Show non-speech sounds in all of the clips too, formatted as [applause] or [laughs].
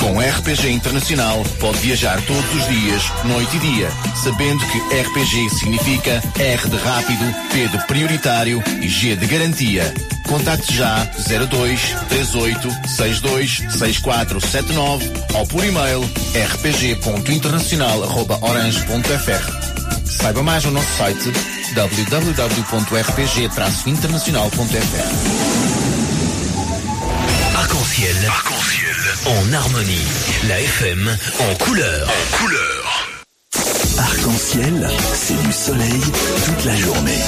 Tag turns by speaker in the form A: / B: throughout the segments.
A: Com RPG Internacional pode viajar todos os dias, noite e dia, sabendo que RPG significa R de rápido, P de prioritário e G de garantia. Contacte já 02 38 62 6479 ou por e-mail rpg.internacional.orange.fr. Saiba mais no nosso site www.rpg-internacional.fr.
B: Arc-en-ciel. Arc-en-ciel. En harmonie. La FM en couleur. En couleur.
C: Arc-en-ciel, c'est du soleil toute la journée.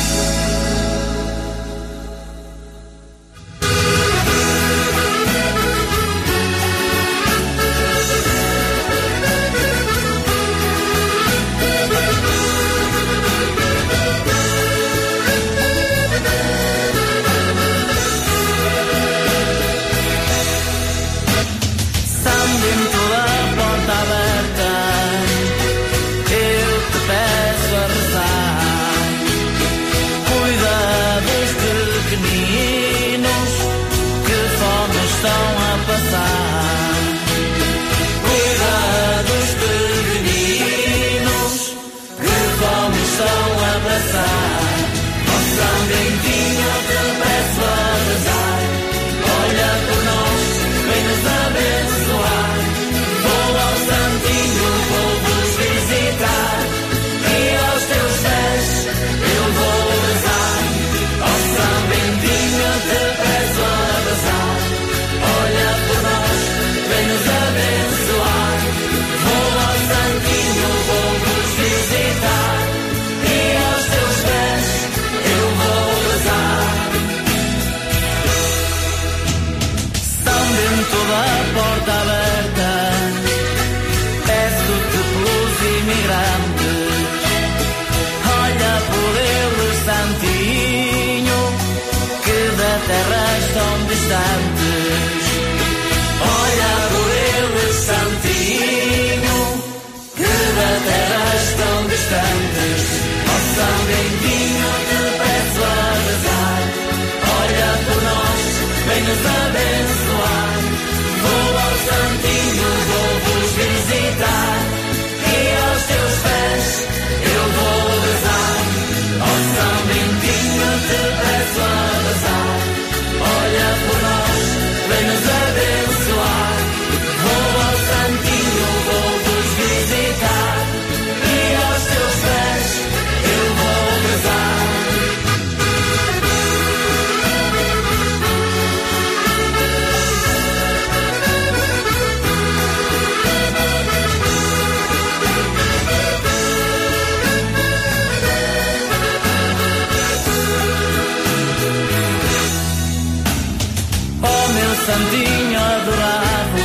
D: santinho adorado.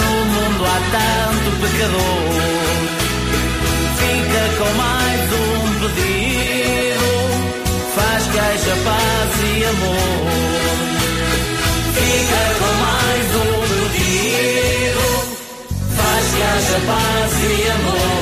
D: No mundo há tanto pecador. Fica com mais um pedido. Faz queixa, paz e amor. Fica com mais um pedido. Faz queixa, paz e amor.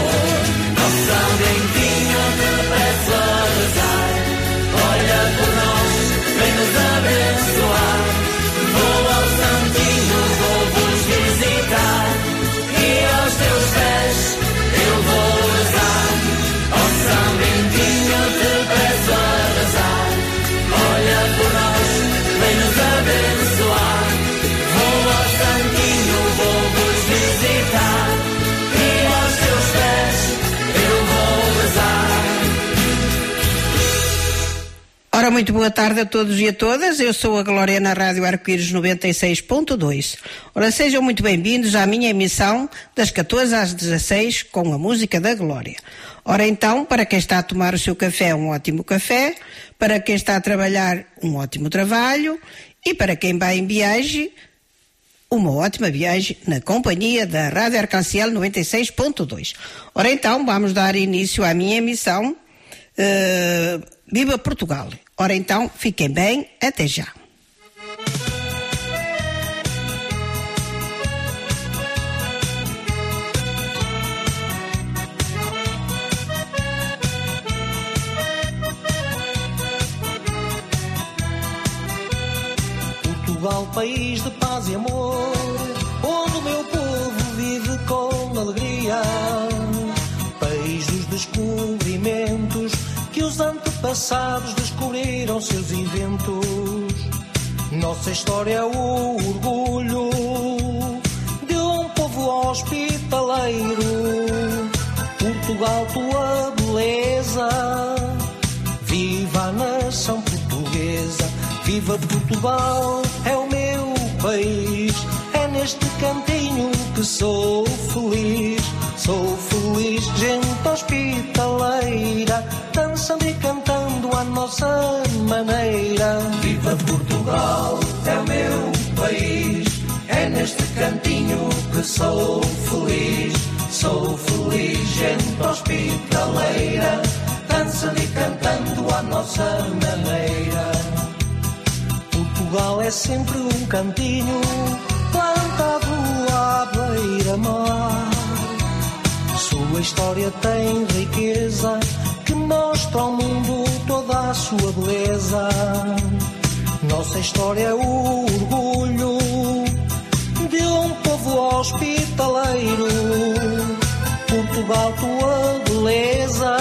E: Ora, muito boa tarde a todos e a todas. Eu sou a Glória na Rádio Arco-Íris 96.2. Ora, sejam muito bem-vindos à minha emissão das 14 às 16 com a música da Glória. Ora, então, para quem está a tomar o seu café, um ótimo café. Para quem está a trabalhar, um ótimo trabalho. E para quem vai em viagem, uma ótima viagem na companhia da Rádio Arcanciel 96.2. Ora, então, vamos dar início à minha emissão. eh, Viva Portugal! Ora então, fiquem bem, até já.
F: Portugal, país de paz e amor, onde o meu povo vive com alegria. País dos descobrimentos, que os antepassados descobriram seus inventos. Nossa história é o orgulho de um povo hospitaleiro. Portugal, tua beleza, viva a nação portuguesa. Viva Portugal, é o meu país. É neste cantinho que sou feliz. Sou feliz, gente hospitaleira, sou feliz. Sou feliz, gente hospitaleira, dançando e cantando à nossa maneira. Portugal é sempre um cantinho plantado à beira-mar. Sua história tem riqueza que mostra ao mundo toda a sua beleza. Nossa história é o orgulho de um povo hospitaleiro. Portugal, tua beleza.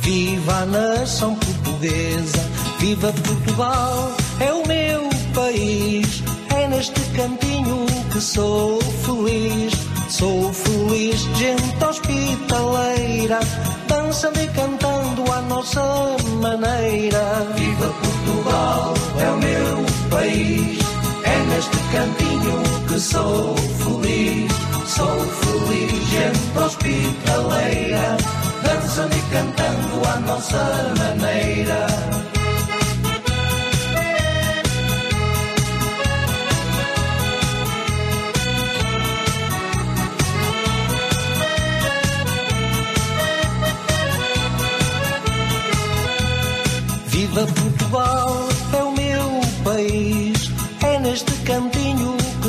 F: Viva a nação portuguesa, viva Portugal, é o meu país. É neste cantinho que sou feliz, sou feliz, gente hospitaleira, dançando e cantando à nossa maneira. Viva Portugal, é o meu país. É neste cantinho que sou feliz, sou feliz, gente hospitaleira, dançando e cantando à nossa maneira. Viva Portugal,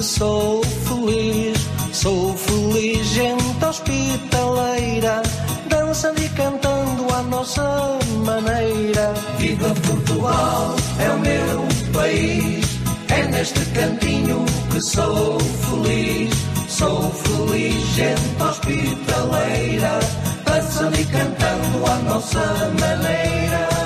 F: sou feliz. Sou feliz, gente hospitaleira, dançando e cantando à nossa maneira. Viva Portugal, é o meu país. É neste cantinho que sou feliz. Sou feliz, gente hospitaleira, dançando e cantando à nossa maneira.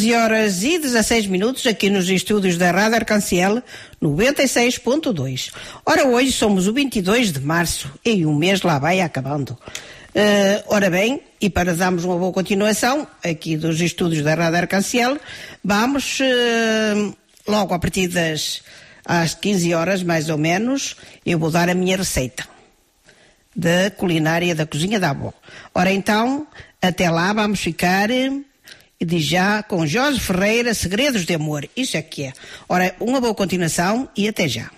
E: 13 horas e 16 minutos aqui nos estúdios da Rádio Arcanciel 96.2. Ora, hoje somos o 22 de março e o um mês lá vai acabando. Uh, ora bem, e para darmos uma boa continuação aqui dos estúdios da Rádio Arcanciel, vamos uh, logo a partir das às 15 horas mais ou menos, eu vou dar a minha receita da culinária da cozinha da avó. Ora então, até lá vamos ficar eh, e diz já com Jorge Ferreira, Segredos de Amor. Isso é que é. Ora, uma boa continuação e até já.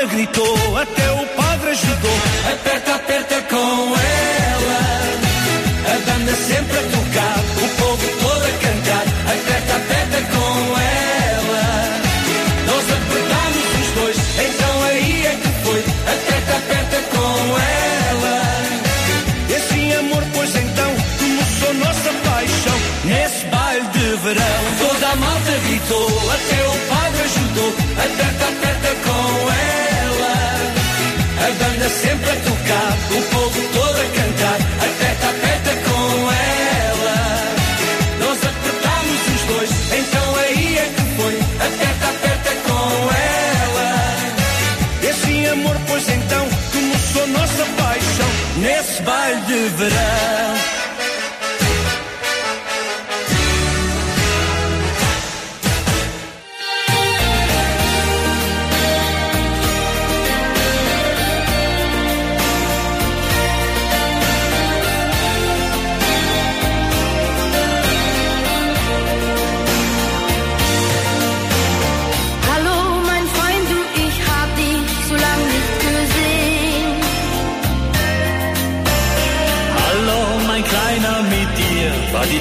G: madre gritou, até o padre ajudou. Aperta, aperta com ela. A banda sempre a tocar, o povo todo a cantar. Aperta, aperta com ela. Nós apertámos os dois, então aí é que foi. Aperta, aperta com ela. Esse assim, amor, pois então, começou nossa paixão. Nesse baile de verão, toda a malta gritou, até o padre ajudou. Aperta, aperta com ela a banda sempre a tocar, o povo todo a cantar, aperta aperta com ela. Nós apertámos os dois, então aí é que foi, aperta aperta com ela. Esse amor, pois então, começou nossa paixão, nesse baile de verão.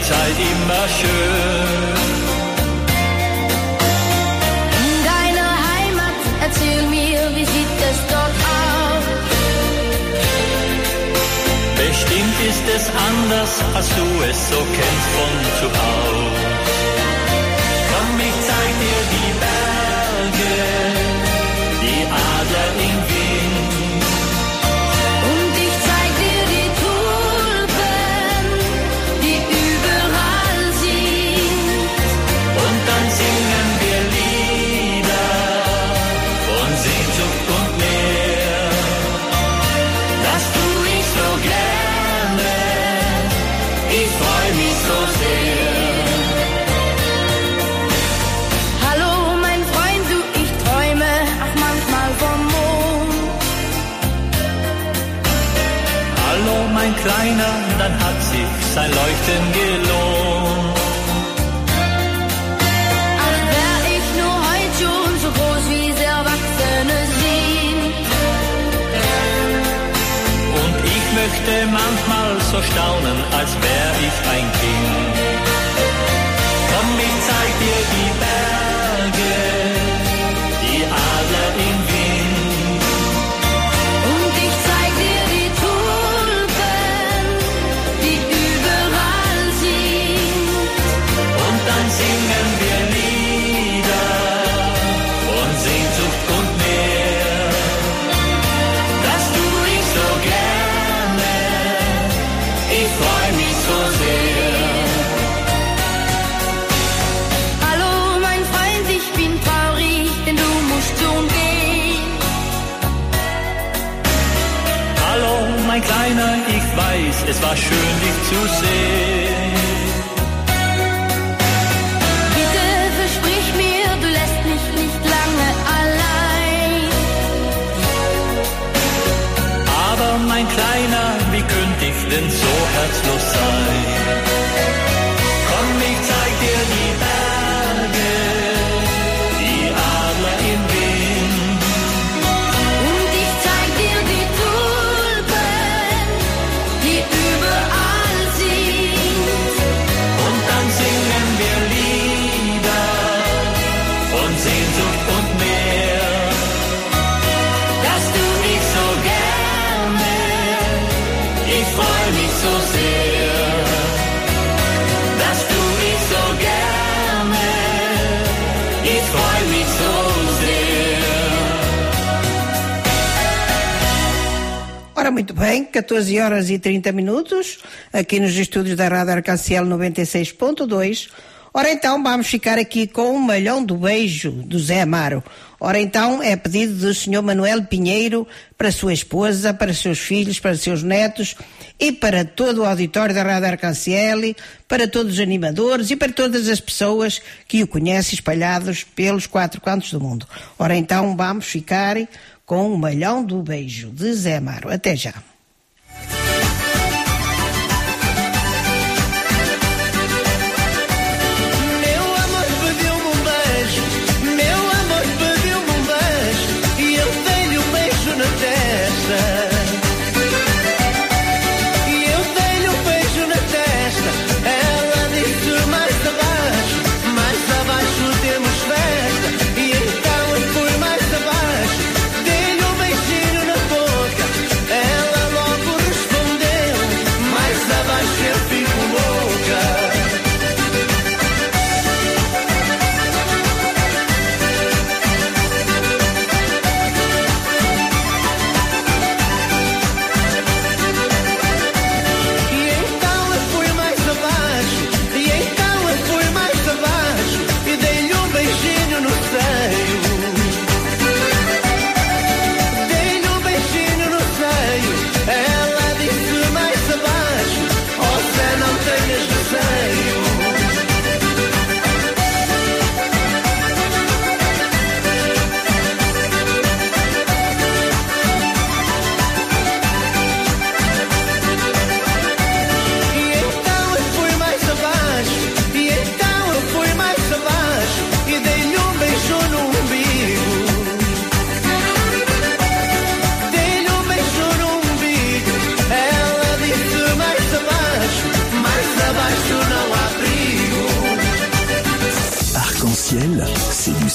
D: Zeit immer schön.
H: In deiner Heimat, erzähl mir, wie sieht es dort aus?
D: Bestimmt ist es anders, als du es so kennst von zu Hause. Kleiner, dann hat sich sein Leuchten gelohnt.
H: Als wär ich nur heut schon so groß wie sie Erwachsene sind.
D: Und ich möchte manchmal so staunen, als wär ich ein Kind. Es war schön, dich zu sehen.
H: Bitte versprich mir, du lässt mich nicht lange allein.
D: Aber mein Kleiner, wie könnte ich denn so herzlos
E: muito bem, 14 horas e 30 minutos, aqui nos estúdios da Rádio Arcanciel 96.2. Ora então, vamos ficar aqui com o malhão do beijo do Zé Amaro. Ora então, é pedido do Sr. Manuel Pinheiro para sua esposa, para seus filhos, para seus netos e para todo o auditório da Rádio Arcanciel, para todos os animadores e para todas as pessoas que o conhecem espalhados pelos quatro cantos do mundo. Ora então, vamos ficar com o malhão do beijo de Zé Amaro. Até já.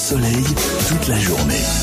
C: Soleil toute la journée.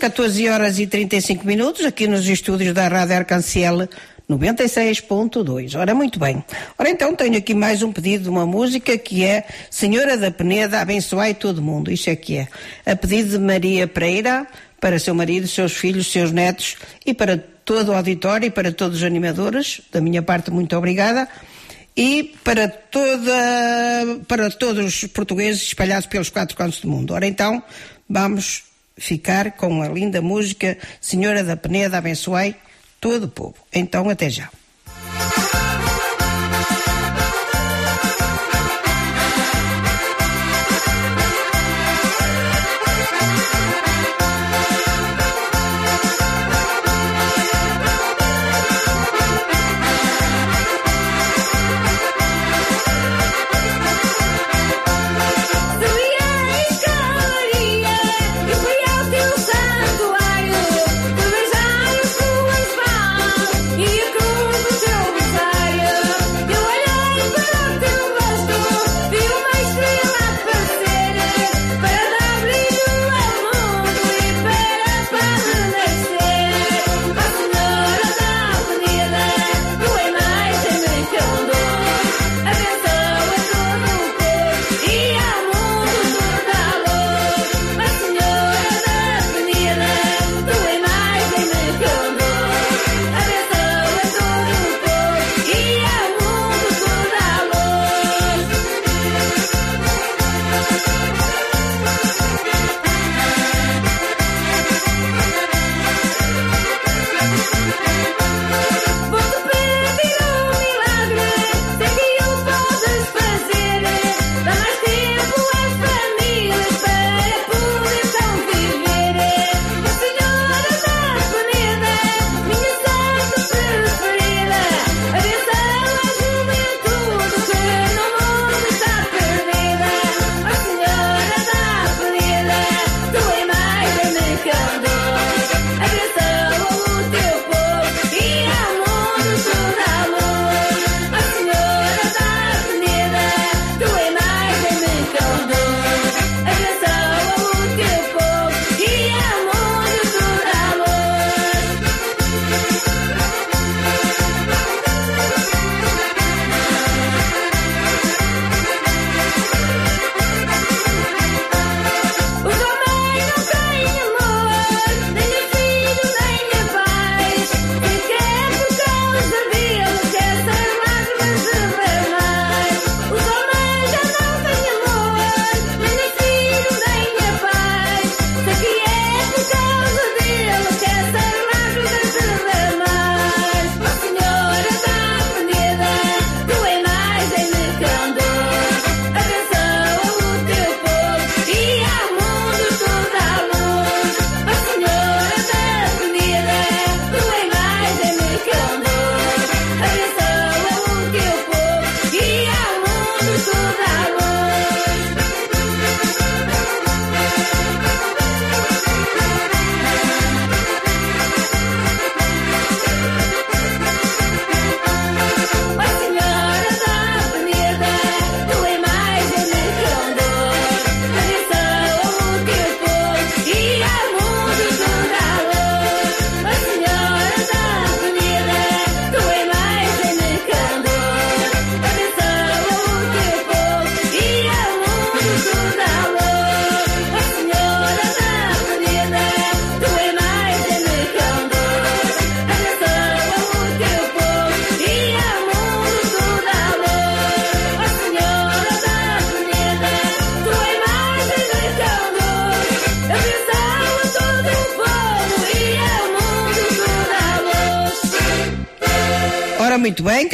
E: 14 horas e 35 minutos, aqui nos estúdios da Rádio Arcanciel 96.2. Ora, muito bem. Ora, então tenho aqui mais um pedido de uma música que é Senhora da Peneda, abençoai todo mundo. Isto é que é. A pedido de Maria Pereira, para seu marido, seus filhos, seus netos e para todo o auditório e para todos os animadores. Da minha parte, muito obrigada. E para toda, para todos os portugueses espalhados pelos quatro cantos do mundo. Ora, então, vamos ficar com a linda música Senhora da Peneda, abençoai todo o povo. Então, até já.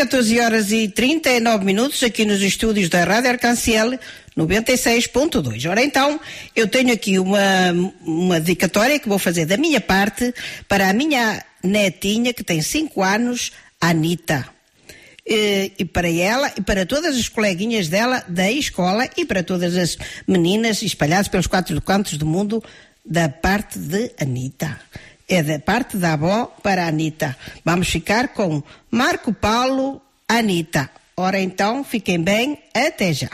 E: 14 horas e 39 minutos aqui nos estúdios da Rádio Arcanciel 96.2. Ora então, eu tenho aqui uma, uma dedicatória que vou fazer da minha parte para a minha netinha que tem 5 anos, Anita. E, e para ela e para todas as coleguinhas dela da escola e para todas as meninas espalhadas pelos quatro cantos do mundo da parte de Anita. É da parte da avó para a Anita. Vamos ficar com Marco Paulo, Anita. Ora então, fiquem bem, até já.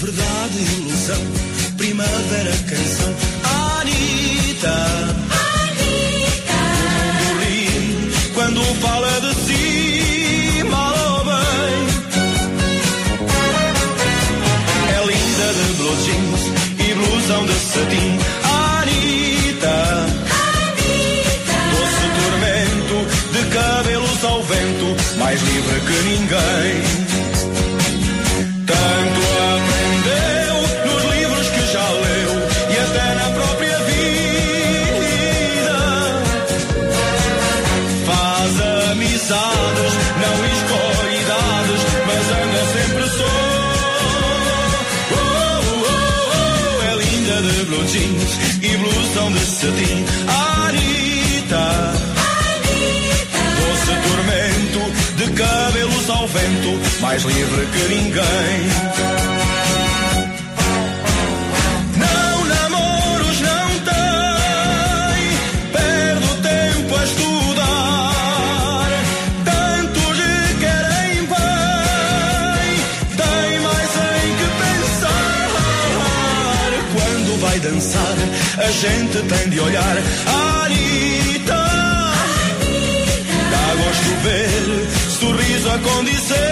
G: Verdade, ilusão, primavera, canção. Anitta. Anitta. Quando fala de si, mal ou bem. É linda de blue jeans e blusão de cetim. Jeans e blusão de cetim. Anitta. Doce tormento de cabelos ao vento, mais livre que ninguém. Gente tem de olhar. Anitta, dá gosto ver, sorriso a condizer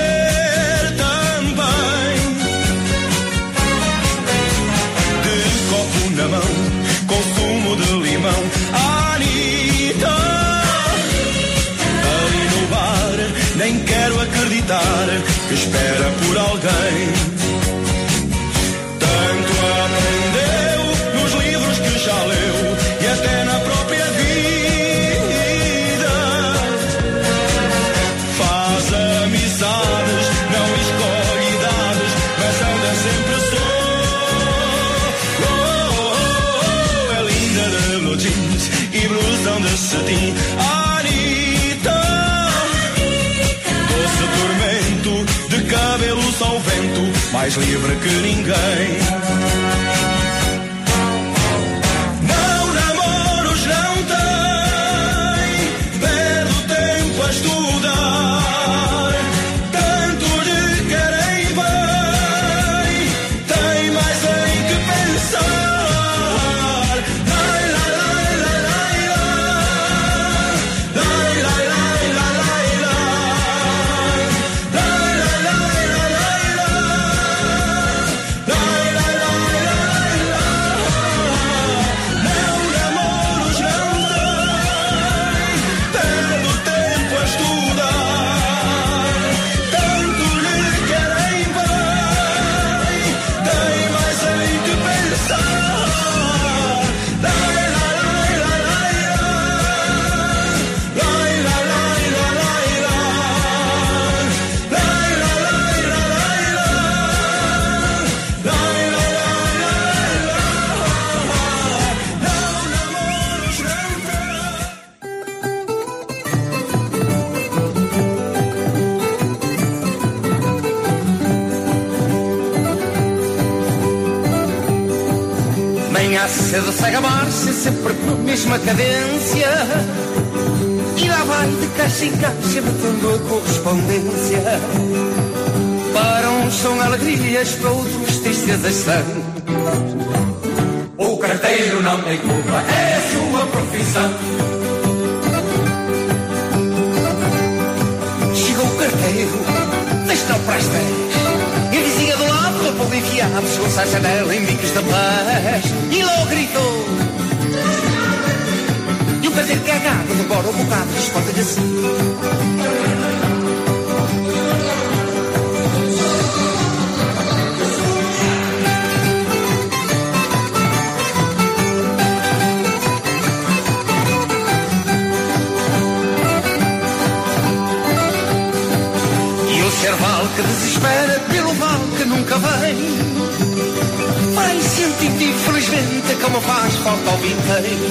G: mais livre que ninguém.
I: Segue a marcha, sempre com a mesma cadência. E lá vai de caixa em caixa, batendo a correspondência. Para uns são alegrias, para outros tristezas são. O carteiro não tem culpa, é a sua profissão. Chegou o carteiro, deixa-o para as enfiado, chegou-se à janela em bicos de paz. E logo gritou. E o carteiro cagado, demora um bocado, responde-lhe assim. Espera pelo mal que nunca vem. Vai sentindo infelizmente como faz falta ao vinteiro.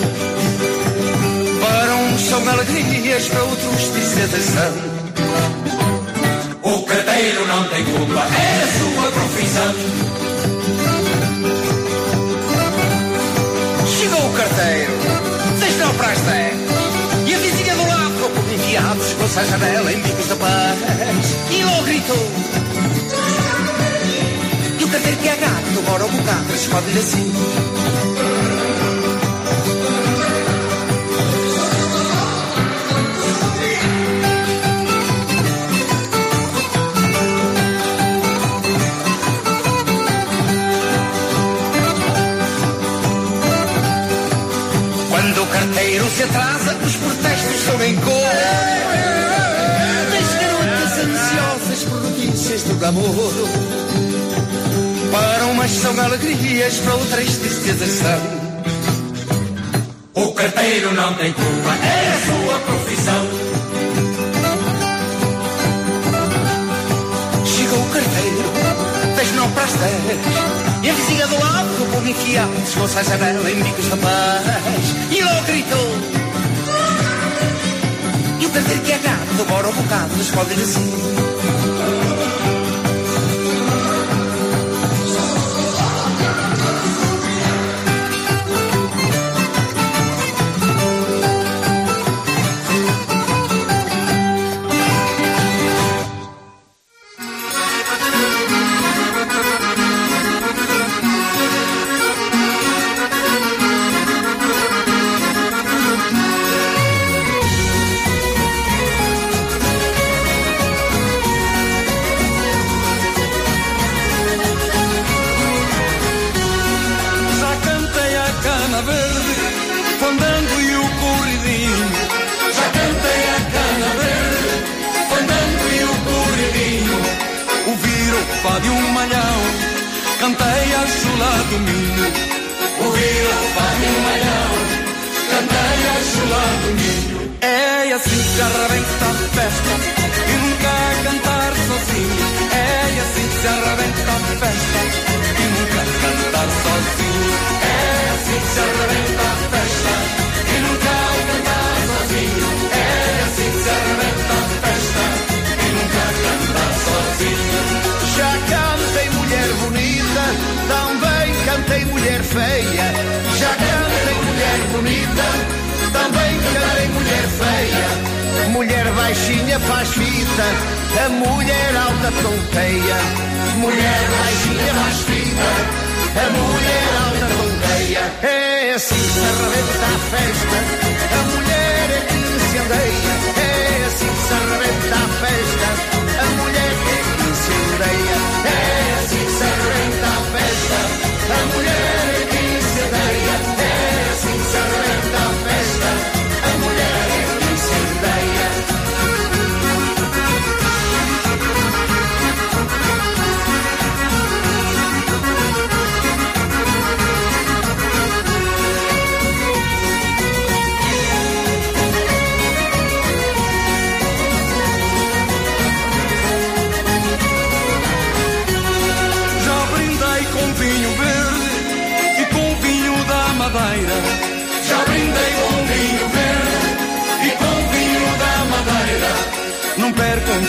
I: Para uns são alegrias, para outros são.
J: O carteiro não tem culpa, é a sua profissão.
I: Chegou o carteiro, desde não para a janela em bicos de paz. E logo gritou. E o carteiro que é gato, demora um bocado, responde-lhe assim. Quando o carteiro se atrasa, protestos são em cor. Das garotas ansiosas por notícias do namoro. Para umas são alegrias, para outras tristezas são.
J: O carteiro não tem culpa, é a sua profissão.
I: Chegou o carteiro, das as dez. E a vizinha do lado, enfiado, desconça a janela em bicos de paz. E logo gritou. E o carteiro que é gato, demora um bocado, responde-lhe assim.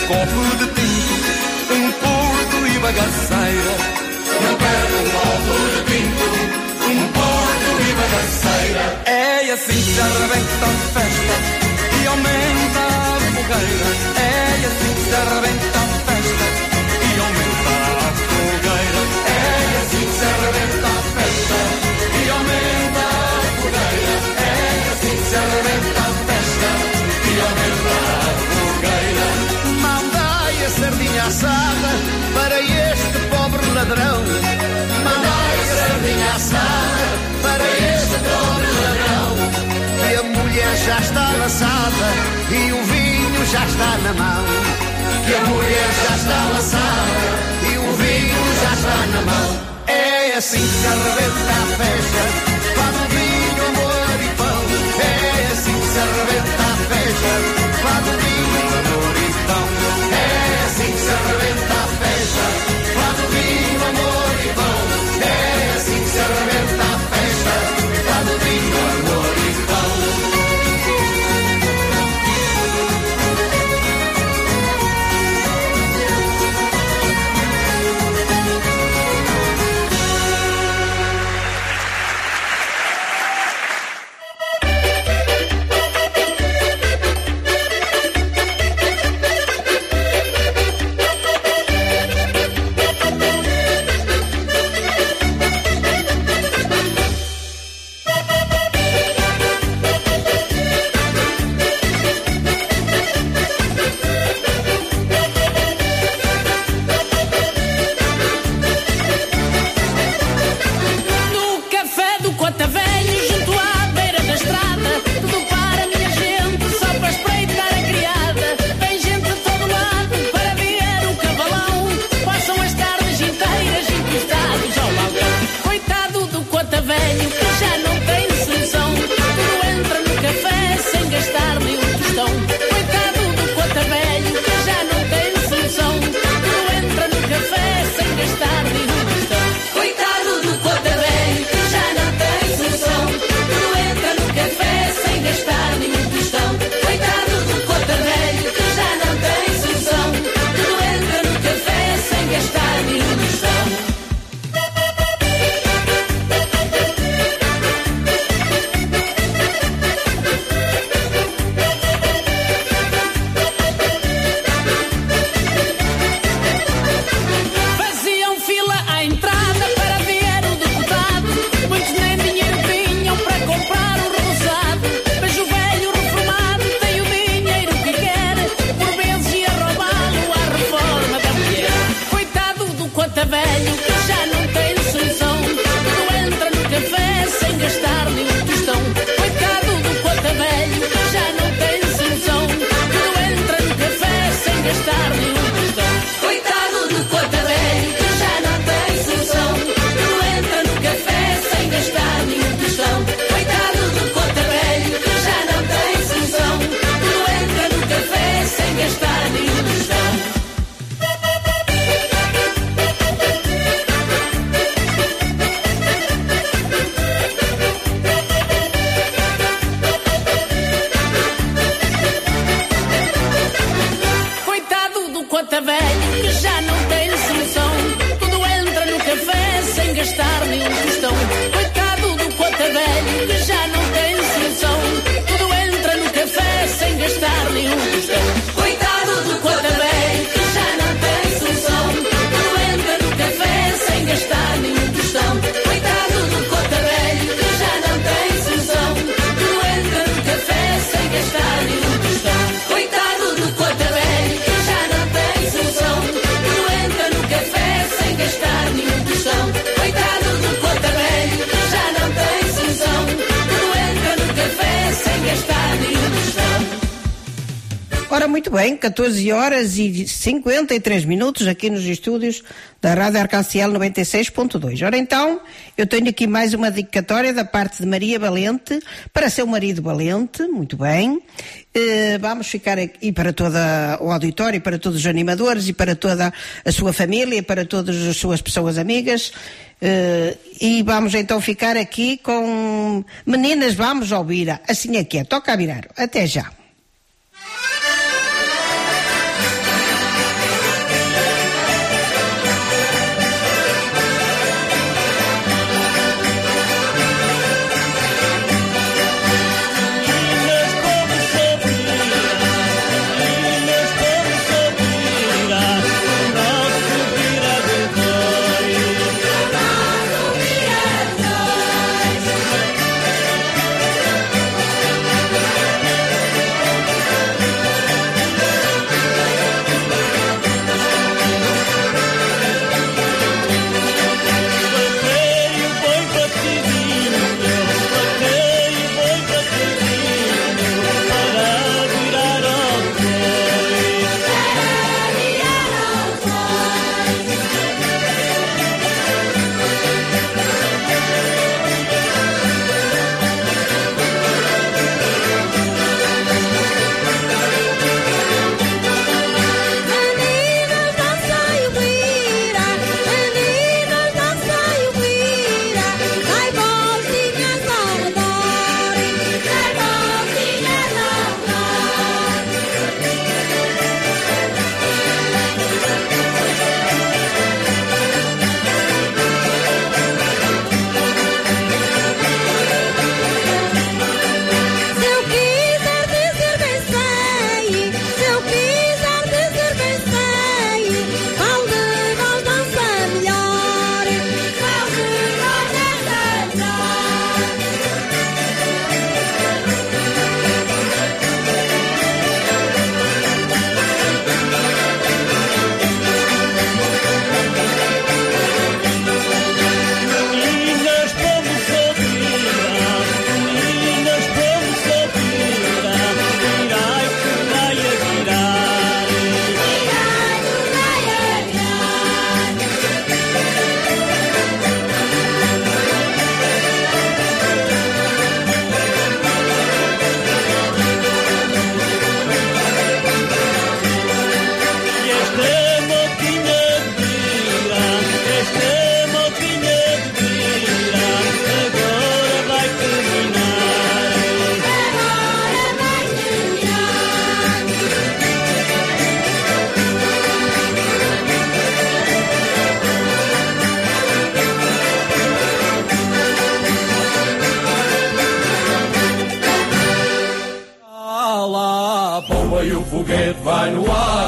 K: Copo de tinto, um porto e bagaceira.
J: Não perca um copo de tinto, um porto e bagaceira.
K: É assim que se arrebenta a festa e aumenta a fogueira. É assim que se arrebenta a festa e aumenta a fogueira.
J: É assim que se arrebenta a festa e aumenta a a
L: sardinha assada para este pobre ladrão. Mandai a sardinha assada para este pobre ladrão. E a mulher já está laçada e o vinho já está na mão. Que a mulher já está laçada e o vinho já está na mão. É assim que arrebenta a festa. Fado vinho, amor e pão. É assim que se arrebenta a festa. Fado vinho, amor e pão. É assim que se arrebenta a festa, quando do vinho, amor e pão.
M: gota que já não tem solução. Tudo entra no café sem gastar nenhum
E: muito bem, 14 horas e 53 minutos aqui nos estúdios da Rádio Arcanciel 96.2. Ora então, eu tenho aqui mais uma dedicatória da parte de Maria Valente, para seu marido Valente, muito bem. Eh, vamos ficar aqui para todo o auditório, para todos os animadores, e para toda a sua família, para todas as suas pessoas amigas. Eh, e vamos então ficar aqui com meninas, vamos ouvir. Assim é que é, toca a virar. Até já.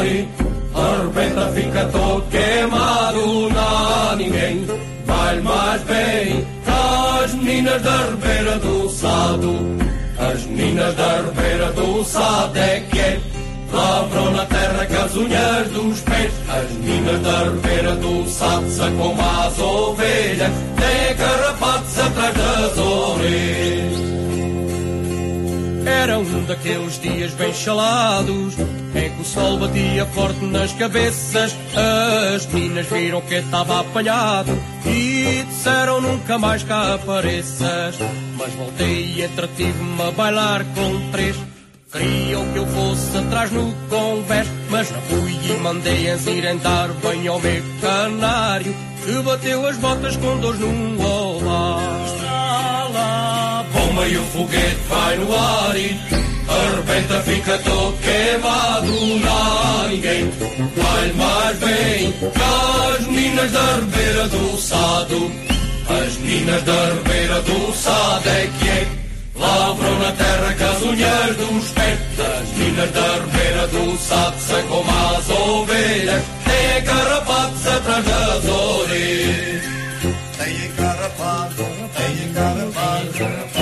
H: E
J: arrebenta, fica todo queimado. Não, ninguém vai mais bem as meninas da Ribeira do Sado. As meninas da Ribeira do Sado é que é. Lavram na terra com as unhas dos pés As meninas da Ribeira do Sado como as ovelhas Têm carrapatos atrás das orelhas era um daqueles dias bem chalados Em que o sol batia forte nas cabeças. As meninas viram que estava apanhado E disseram nunca mais cá apareças. Mas voltei e entretive-me a bailar com três. Queriam que eu fosse atrás no convés Mas não fui e mandei enzirentar bem ao meu canário Que bateu as botas com dores no olá Bomba e o foguete vai no ar e Arrebenta, fica todo queimado. Não, ninguém vai mais bem Que as meninas da Ribeira do Sado. As meninas da Ribeira do Sado é que é Lavram na terra com as unhas dos pés As minas da ribeira do Sado São como as ovelhas Têm carrapatos atrás das orelhas.
N: Tem carrapato, tem carrapato,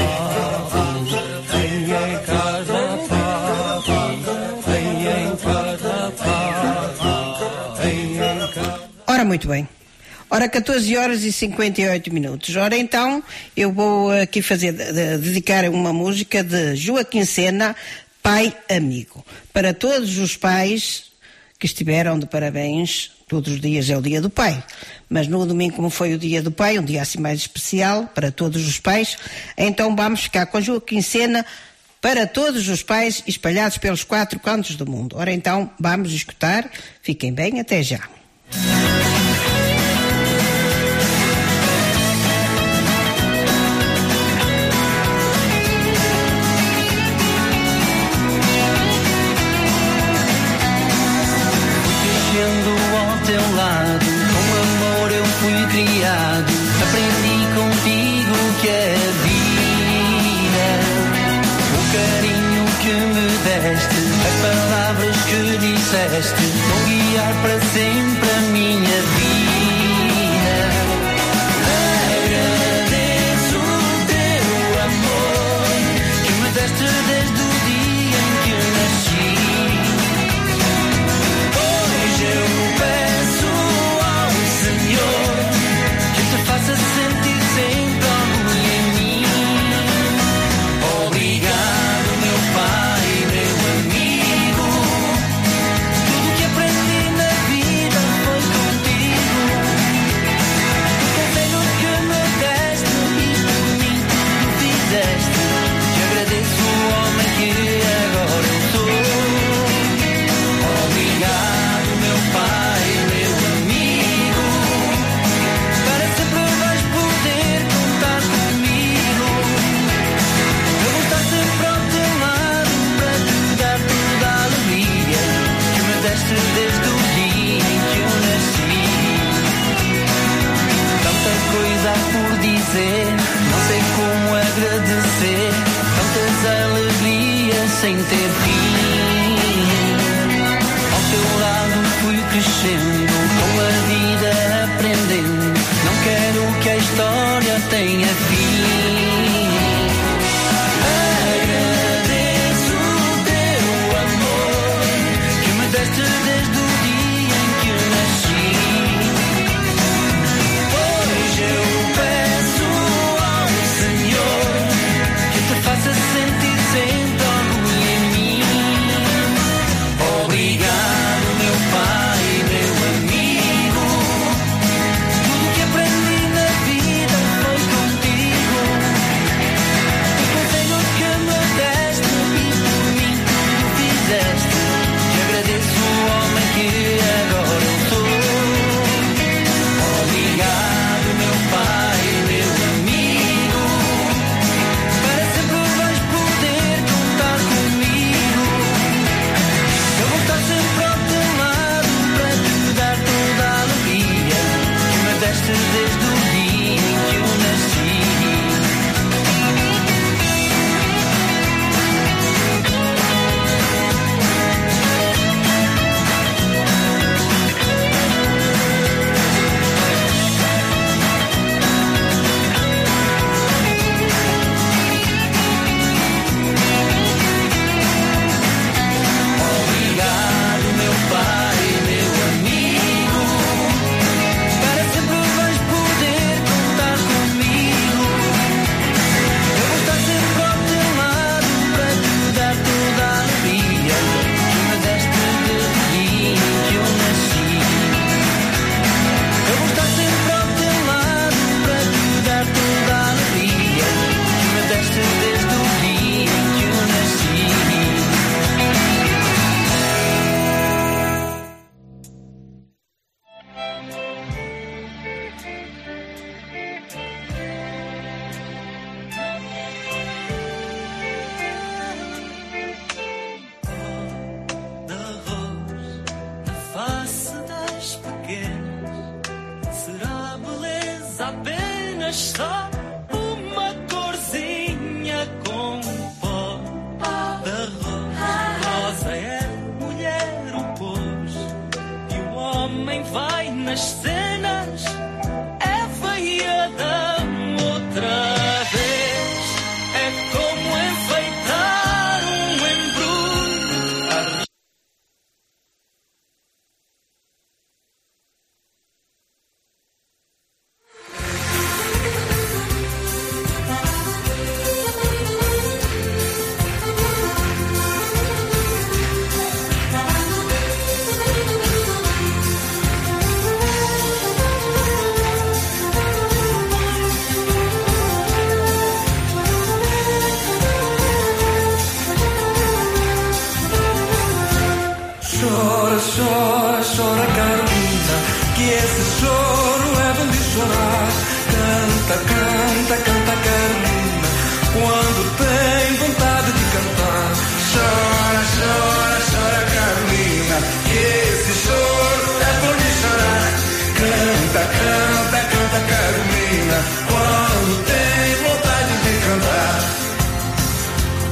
E: Ora, muito bem. Ora, 14 horas e 58 minutos. Ora, então, eu vou aqui fazer, dedicar uma música de Joaquim Sena, Pai Amigo. Para todos os pais que estiveram de parabéns, todos os dias é o dia do pai. Mas no domingo, como foi o dia do pai, um dia assim mais especial para todos os pais, então vamos ficar com Joaquim Sena, para todos os pais espalhados pelos quatro cantos do mundo. Ora então, vamos escutar. Fiquem bem, até já.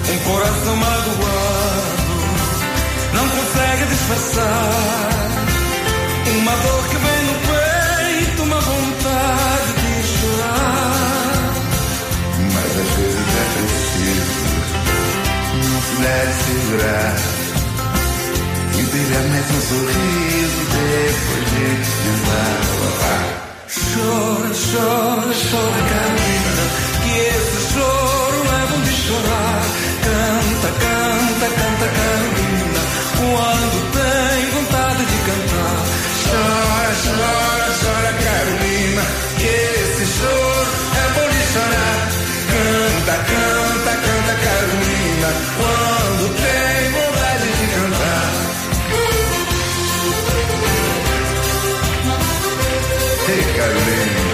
D: Um
K: coração magoado não consegue disfarçar. Uma dor que vem no peito, uma vontade de chorar.
N: Mas às vezes é preciso não se segurar e brilhar mais um sorriso depois de desabafar.
K: Chora, chora, chora, Carolina, que esse choro de chorar. Canta, canta, canta, Carolina, quando tem vontade de cantar.
N: Chora, chora, chora, Carolina, que esse choro é bom de chorar. Canta, canta, canta, Carolina, quando
O: Déjale.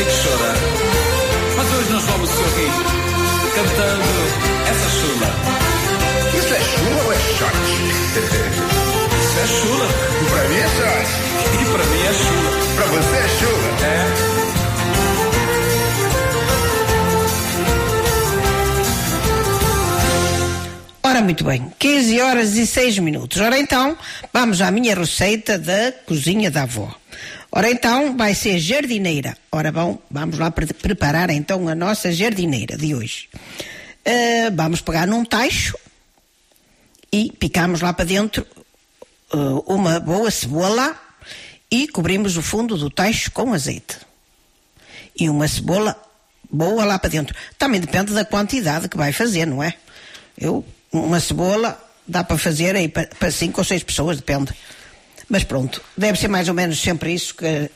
O: Tem que chorar. Mas hoje nós vamos sorrir, cantando essa chula.
N: Isso é chula ou é shot? [laughs]
O: Isso é chula.
N: Pra mim é shot.
O: E pra mim é chula.
N: Pra você é chula?
O: É.
E: Ora, muito bem, 15 horas e 6 minutos. Ora então, vamos à minha receita da cozinha da avó. Ora então, vai ser jardineira. Ora bom, vamos lá pre- preparar então a nossa jardineira de hoje. Ah, vamos pegar num tacho e picamos lá para dentro ah, uma boa cebola e cobrimos o fundo do tacho com azeite. E uma cebola boa lá para dentro. Também depende da quantidade que vai fazer, não é? Eu, uma cebola dá para fazer aí para, para cinco ou seis pessoas, depende. Mas pronto, deve ser mais ou menos sempre isso que,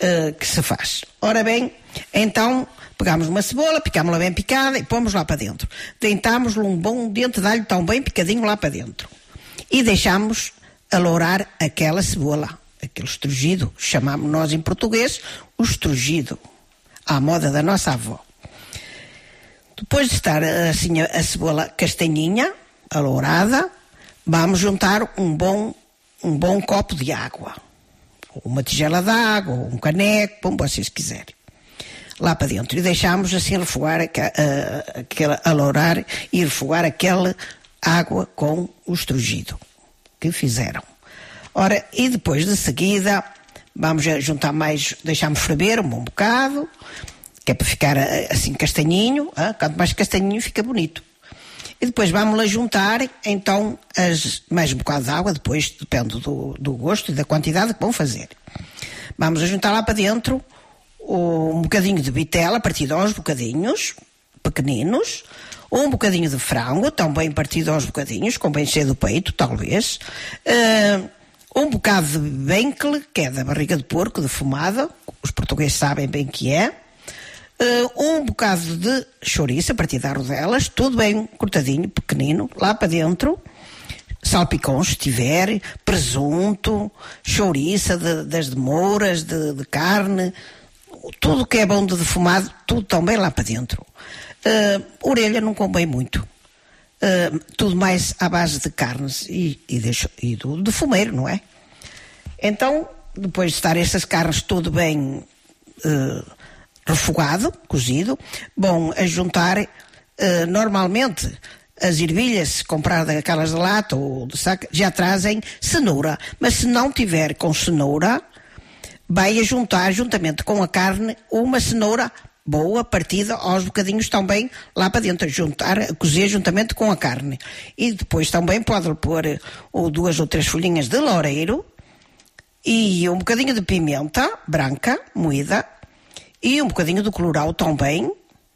E: eh, que se faz. Ora bem, então pegamos uma cebola, picámos-la bem picada e pomos lá para dentro. Deitámos-lhe um bom dente de alho tão bem picadinho lá para dentro. E deixámos alourar aquela cebola, aquele estrugido, chamamos nós em português o estrugido, à moda da nossa avó. Depois de estar assim a, a cebola castanhinha, alourada, vamos juntar um bom, um bom copo de água. Uma tigela de água, um caneco, como vocês quiserem. Lá para dentro. E deixamos assim refogar, aque- aquela, alourar e refogar aquela água com o estrugido que fizeram. Ora, e depois de seguida, vamos juntar mais, deixamos ferver um bom bocado, que é para ficar ah, assim castanhinho, ah, quanto mais castanhinho fica bonito. E depois vamos lá juntar, então, as, mais um bocado de água, depois depende do, do gosto e da quantidade que vão fazer. Vamos a juntar lá para dentro um bocadinho de vitela, partido aos bocadinhos, pequeninos, um bocadinho de frango, também partido aos bocadinhos, com bem cheio do peito, talvez, ah, um bocado de bencle, que é da barriga de porco, defumada, os portugueses sabem bem que é, eh, um bocado de chouriço a partir das rodelas, tudo bem cortadinho, pequenino, lá para dentro. Salpicão, se tiver, presunto, chouriça de- das demouras, de, de carne, tudo que é bom de defumado, tudo também lá para dentro. Eh, orelha não convém muito. Eh, tudo mais à base de carnes e, e, de, e do, de fumeiro, não é? Então, depois de estar essas carnes tudo bem eh, refogado, cozido, bom, a juntar eh, normalmente as ervilhas, comprar daquelas de lata ou de saco, já trazem cenoura. Mas se não tiver com cenoura, vai a juntar juntamente com a carne uma cenoura boa, partida aos bocadinhos também lá para dentro, a juntar, a cozer juntamente com a carne. E depois também pode pôr eh, ou duas ou três folhinhas de loureiro e um bocadinho de pimenta branca, moída, e um bocadinho de colorau também,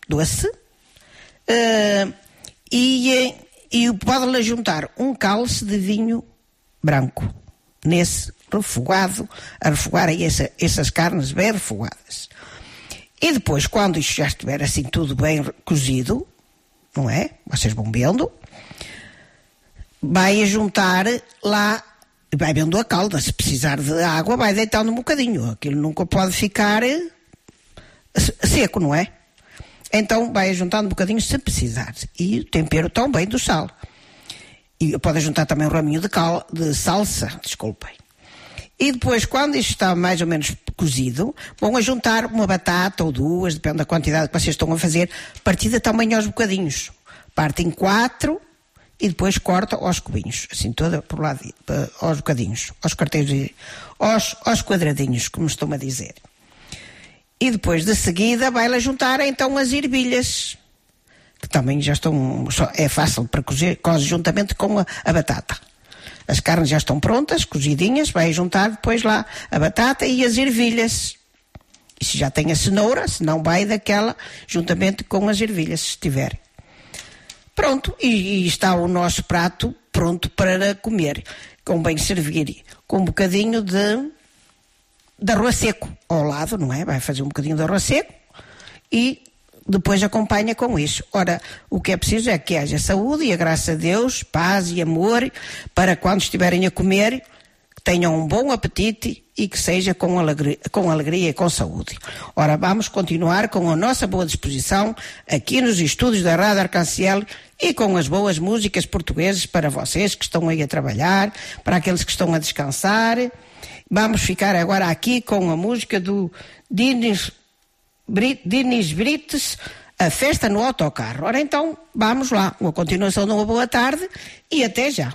E: doce. Eh, e, eh, e pode-lhe juntar um cálice de vinho branco nesse refogado, a refogar aí essa- essas carnes bem refogadas. E depois, quando isto já estiver assim tudo bem cozido, não é? Vocês vão vendo, vai juntar lá, vai vendo a calda, se precisar de água, vai deitando um bocadinho. Aquilo nunca pode ficar seco, não é? Então vai juntando um bocadinho se precisar. E o tempero também do sal. E pode juntar também um raminho de, cal, de salsa, desculpem. E depois, quando isto está mais ou menos cozido, vão a juntar uma batata ou duas, depende da quantidade que vocês estão a fazer, partida também aos bocadinhos. Partem quatro e depois corta aos cubinhos, assim toda por lado, eh, aos bocadinhos, aos quarteiros, e- aos, aos quadradinhos, como estão a dizer. E depois de seguida vai-lá juntar então as ervilhas, que também já estão, é fácil para cozer, coze juntamente com a, a batata. As carnes já estão prontas, cozidinhas, vai juntar depois lá a batata e as ervilhas. E se já tem a cenoura, se não vai daquela, juntamente com as ervilhas, se tiver. Pronto, e, e está o nosso prato pronto para comer. Convém servir com um bocadinho de, de arroz seco ao lado, não é? Vai fazer um bocadinho de arroz seco e depois acompanha com isso. Ora, o que é preciso é que haja saúde e a graça a Deus, paz e amor, para quando estiverem a comer, tenham um bom apetite e que seja com alegria, com alegria e com saúde. Ora, vamos continuar com a nossa boa disposição aqui nos estúdios da Rádio Arcanciel e com as boas músicas portuguesas para vocês que estão aí a trabalhar, para aqueles que estão a descansar. Vamos ficar agora aqui com a música do Dinis Bri- Dinis Brites, a festa no autocarro. Ora então, vamos lá. Uma continuação de uma boa tarde e até já.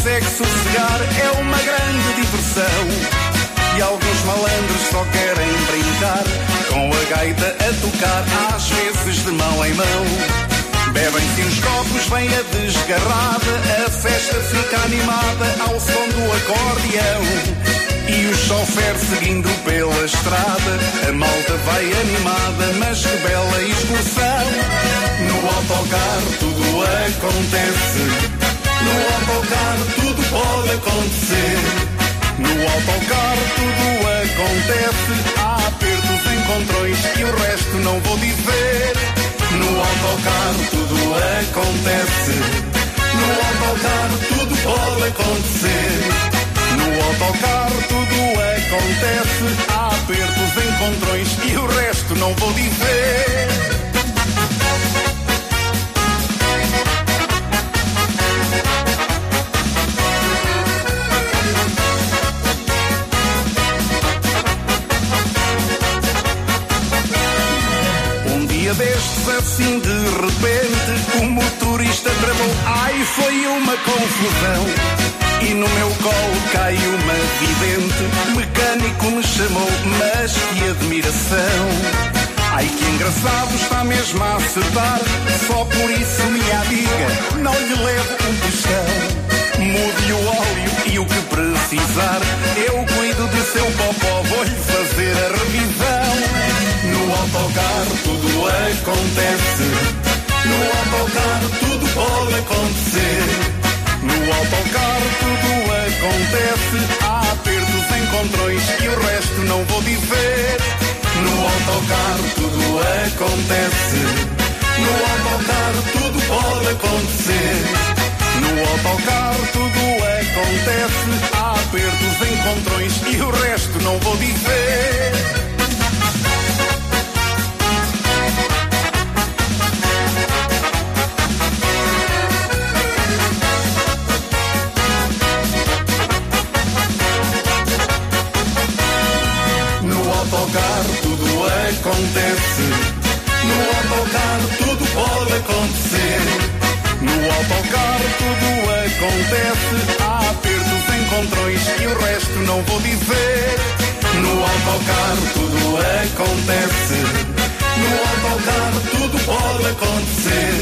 P: Consegue sossegar, é uma grande diversão. E alguns malandros só querem brincar com a gaita a tocar, às vezes de mão em mão. Bebem-se uns copos, vem a desgarrada, a festa fica animada ao som do acordeão. E o chofer seguindo pela estrada, a malta vai animada, mas que bela excursão. No autocarro tudo acontece, no autocarro tudo pode acontecer. No autocarro tudo acontece, há apertos, encontrões e o resto não vou dizer. No autocarro tudo acontece, no autocarro tudo pode acontecer. No autocarro tudo acontece, há apertos, encontrões e o resto não vou dizer. Destes assim de repente o motorista travou. Ai, foi uma confusão. E no meu colo caiu uma vidente. O mecânico me chamou, mas que admiração. Ai, que engraçado, está mesmo a acertar. Só por isso, minha amiga, não lhe levo um tostão. Mude o óleo e o que precisar. Eu cuido do seu popó, vou-lhe fazer a revisão. No autocarro tudo acontece. No autocarro tudo pode acontecer. No autocarro tudo acontece. Há apertos, encontrões e o resto não vou dizer. No autocarro tudo acontece. No autocarro tudo pode acontecer. No autocarro tudo acontece. Há apertos, encontrões e o resto não vou dizer. Acontece. Há apertos, encontrões e o resto não vou dizer. No autocarro tudo acontece. No autocarro tudo pode acontecer.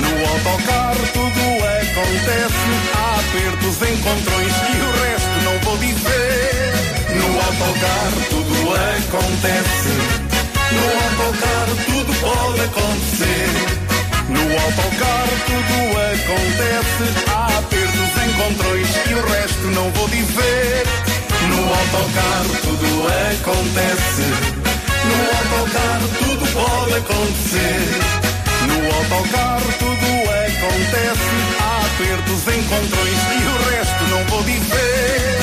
P: No autocarro tudo acontece. Há apertos, encontrões e o resto não vou dizer. No autocarro tudo acontece. No autocarro tudo pode acontecer. Autocarro tudo acontece. Há apertos, encontrões e o resto não vou dizer. No autocarro tudo acontece. No autocarro tudo pode acontecer. No autocarro tudo acontece. Há apertos, encontrões e o resto não vou dizer.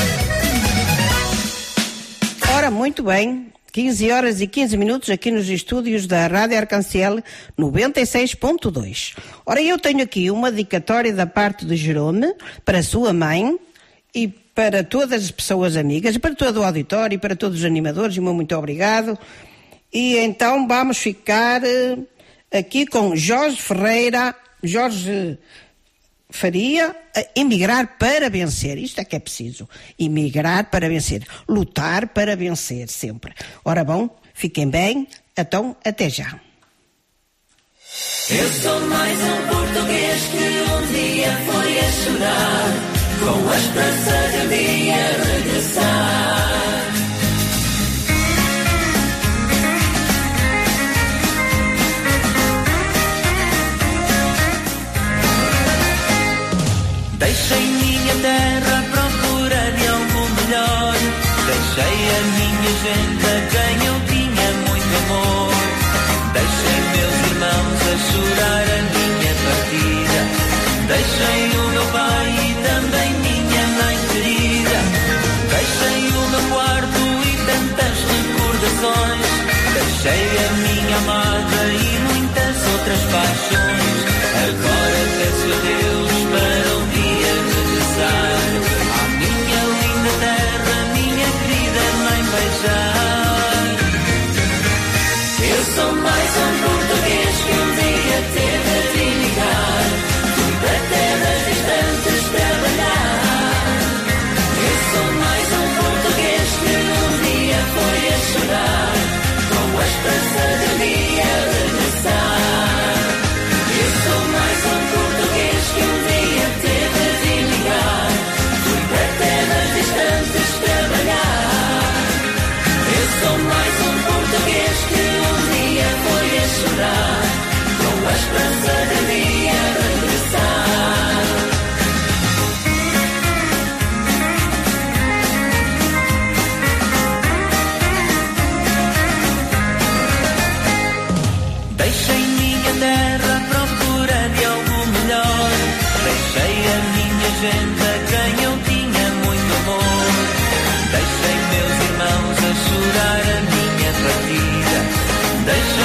E: Ora, muito bem. 15 horas e 15 minutos aqui nos estúdios da Rádio Arcanciel 96.2. Ora, eu tenho aqui uma dedicatória da parte de Jerome para a sua mãe e para todas as pessoas amigas, para todo o auditório e para todos os animadores, e muito obrigado. E então vamos ficar eh, aqui com Jorge Ferreira, Jorge Faria, a emigrar para vencer. Isto é que é preciso. Emigrar para vencer. Lutar para vencer sempre. Ora bom, fiquem bem. Então, até já.
D: Eu sou mais um português que um dia foi a chorar, com a esperança de um dia regressar. Deixei minha terra à procura de algo melhor. Deixei a minha gente a quem eu tinha muito amor. Deixei meus irmãos a chorar a minha partida. Deixei o meu pai e também minha mãe querida. Deixei o meu quarto e tantas recordações. Deixei a minha amada e muitas outras paixões. Agora peço a Deus Deixa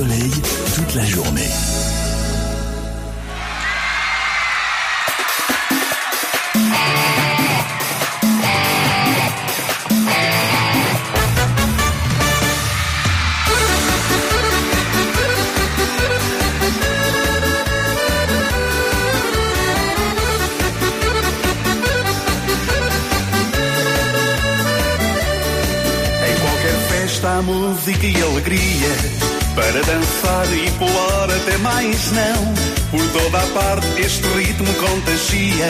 D: soleil toute la journée.
P: Música e alegria dançar e pular até mais não. Por toda a parte este ritmo contagia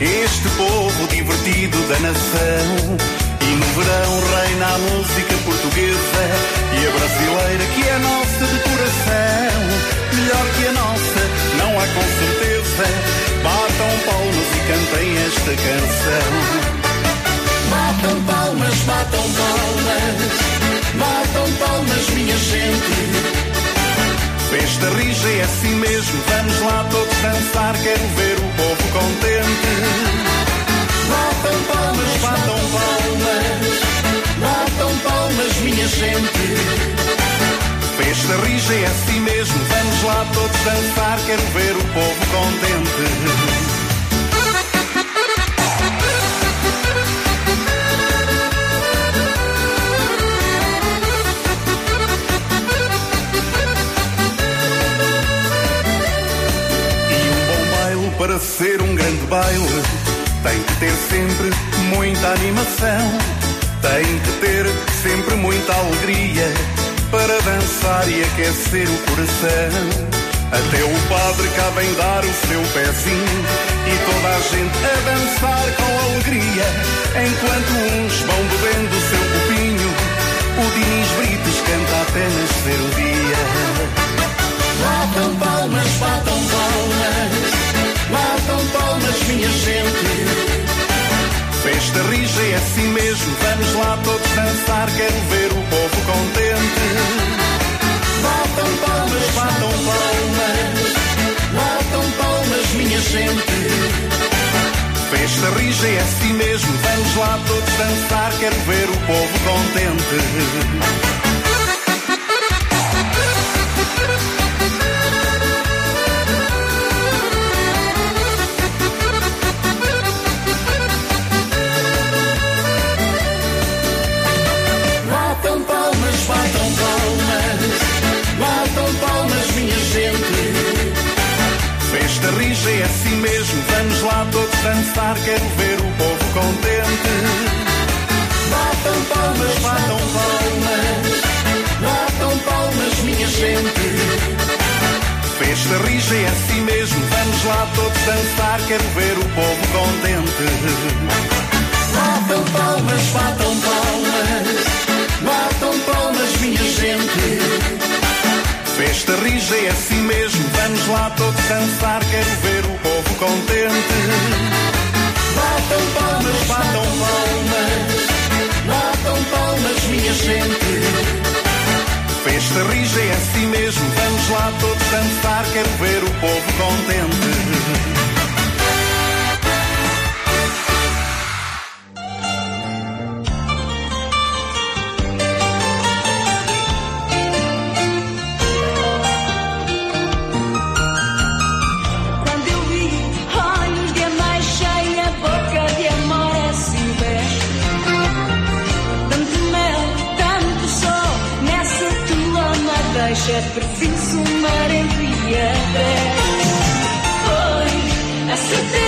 P: Este povo divertido da nação. E no verão reina a música portuguesa E a brasileira que é nossa de coração. Melhor que a nossa não há com certeza. Batam palmas e cantem esta canção. Batam palmas, batam palmas, batam palmas, minha gente. Festa rija é assim mesmo, vamos lá todos dançar, quero ver o povo contente. Batam palmas, batam palmas, batam palmas, minha gente. Festa rija é assim mesmo, vamos lá todos dançar, quero ver o povo contente. Ser um grande baile tem que ter sempre muita animação, tem que ter sempre muita alegria para dançar e aquecer o coração. Até o padre cá vem dar o seu pezinho e toda a gente a dançar com alegria, enquanto uns vão bebendo o seu copinho. O Diniz Brites canta até nascer o dia. Batam palmas, batam palmas. Batam palmas, minha gente. Festa rija é assim mesmo, vamos lá todos dançar, quero ver o povo contente. Batam palmas, batam palmas, batam palmas, minha gente. Festa rija é assim mesmo, vamos lá todos dançar, quero ver o povo contente. Rija é assim mesmo, vamos lá todos dançar, quero ver o povo contente. Batam palmas, batam palmas, batam palmas, minha gente. Festa rija é assim mesmo, vamos lá todos dançar, quero ver o povo contente. Batam palmas, batam palmas, batam palmas, minha gente. Festa rija é assim mesmo, vamos lá todos dançar, quero ver o povo contente. Batam palmas, batam palmas, batam palmas, minha gente. Festa rija é assim mesmo, vamos lá todos dançar, quero ver o povo contente.
H: Madeixa É preciso um marento e agreste Foi a certeza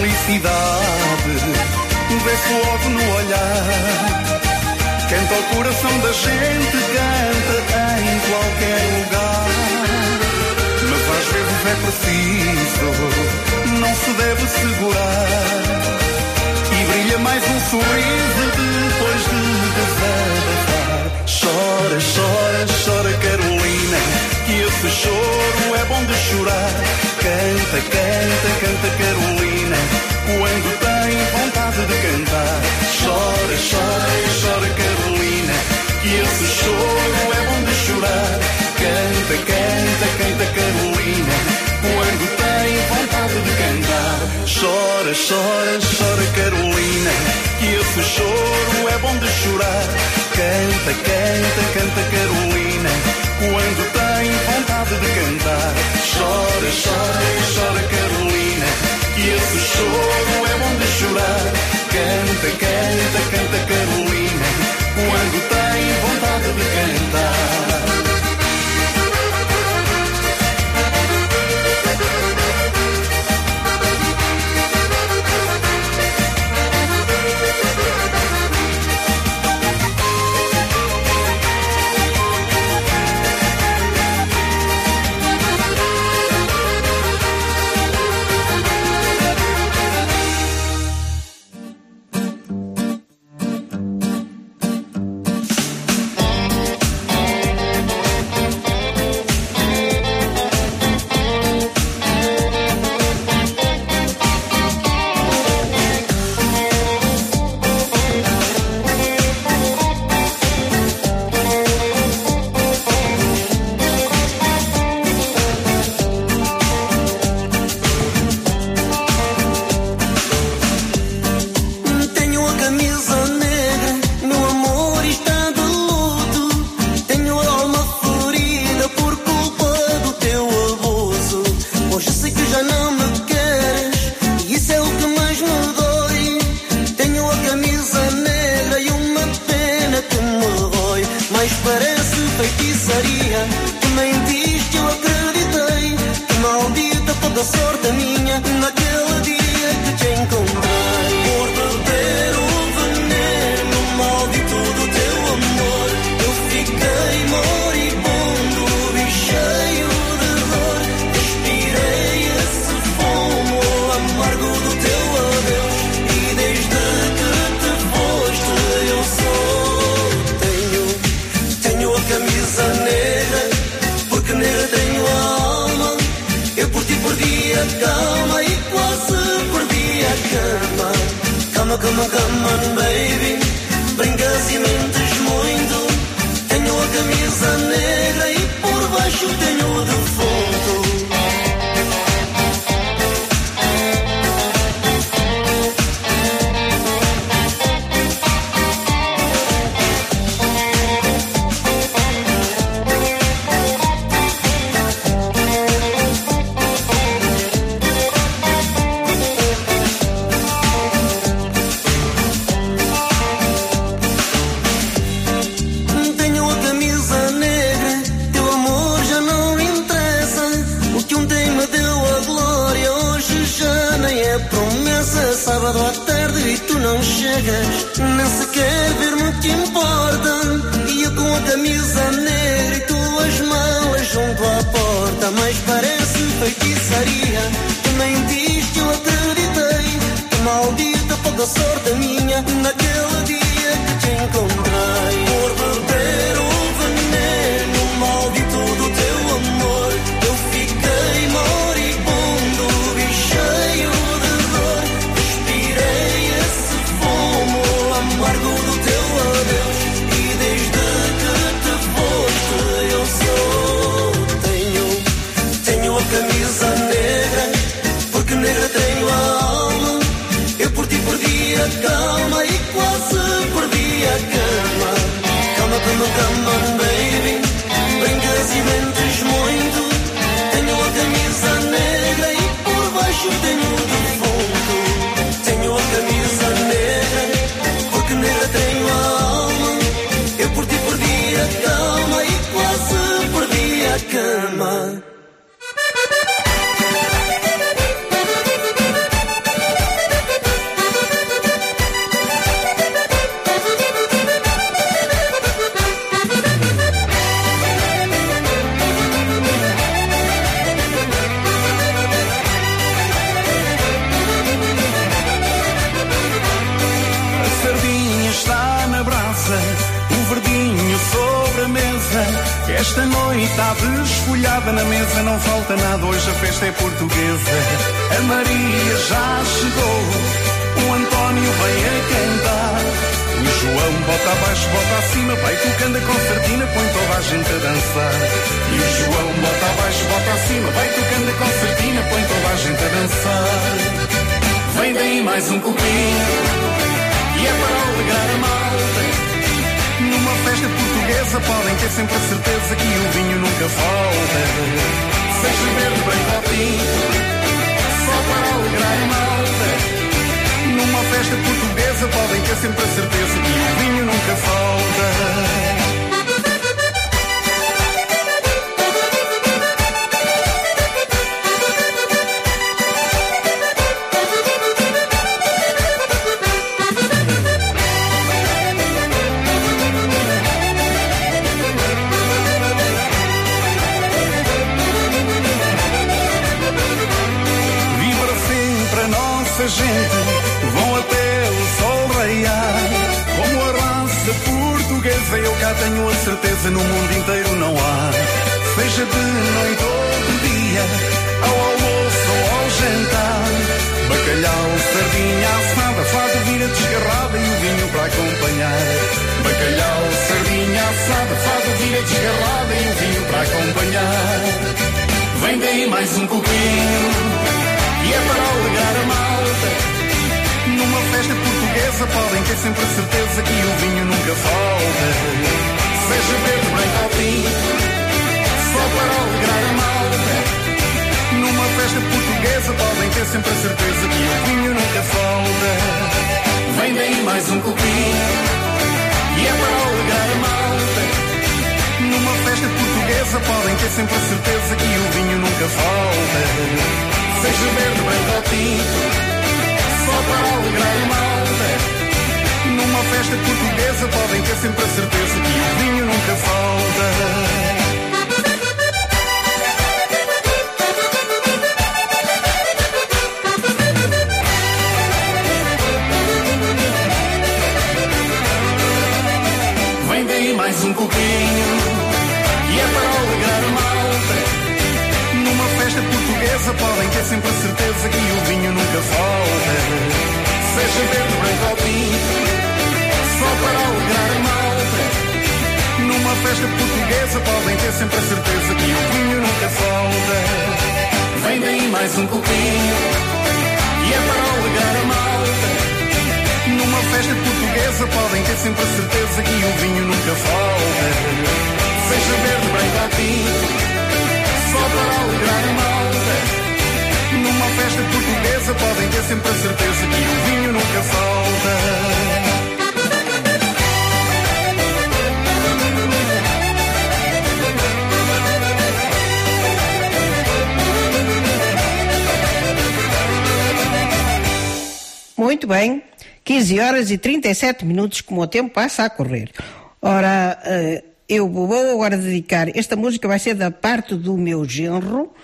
P: felicidade vê-se logo no olhar. Canta o coração da gente, canta em qualquer lugar. Mas às vezes é preciso, não se deve segurar. E brilha mais um sorriso depois de desabafar. Chora, chora, chora, Carolina que esse choro é bom de chorar. Canta, canta, canta Carolina, quando tem vontade de cantar. Chora, chora, chora Carolina, que esse choro é bom de chorar. Canta, canta, canta Carolina, quando tem vontade de cantar. Chora, chora, chora Carolina, que esse choro é bom de chorar. Canta, canta, canta Carolina, quando tem tem vontade de cantar. Chora, chora, chora Carolina, que esse choro é bom de chorar. Canta, canta, canta Carolina, quando tem vontade de cantar. Vem daí mais um copinho. E é para alegrar a malta. Numa festa portuguesa podem ter sempre a certeza que o vinho nunca falta. Seja verde, ou tinto, só para alegrar a malta. Numa festa portuguesa podem ter sempre a certeza que o vinho nunca falta. Tenho a certeza, no mundo inteiro não há. Seja de noite ou de dia, ao almoço ou ao jantar. Bacalhau, sardinha assada, fado, vira desgarrada e o vinho para acompanhar. Bacalhau, sardinha assada, fado, vira desgarrada e o vinho para acompanhar. Vem daí mais um copinho E é para alegrar a malta Numa festa portuguesa Podem ter sempre certeza Que o vinho nunca falta Seja verde, branco ou tinto Só para alegrar a malta Numa festa portuguesa Podem ter sempre a certeza Que o vinho nunca falta Vem daí mais um copinho E é para alegrar a malta numa festa portuguesa podem ter sempre a certeza que o vinho nunca falta. Seja verde, branco ou tinto, só para alegrar a malta. Numa festa portuguesa podem ter sempre a certeza que o vinho nunca falta. Mais um copinho E é para alegrar a malta Numa festa portuguesa Podem ter sempre a certeza Que o vinho nunca falta Seja verde, branco é para alegrar a malta. Numa festa portuguesa podem ter sempre a certeza que o vinho nunca falta. Vem daí mais um copinho e é para alegrar a malta. Numa festa portuguesa podem ter sempre a certeza que o vinho nunca falta. Seja verde, branco ou tinto, só para alegrar a malta. Numa festa portuguesa podem ter sempre a certeza que o vinho nunca falta.
D: Muito bem, 15 horas e 37 minutos, como o tempo passa a correr. Ora, eh, eu vou agora dedicar, esta música vai ser da parte do meu genro,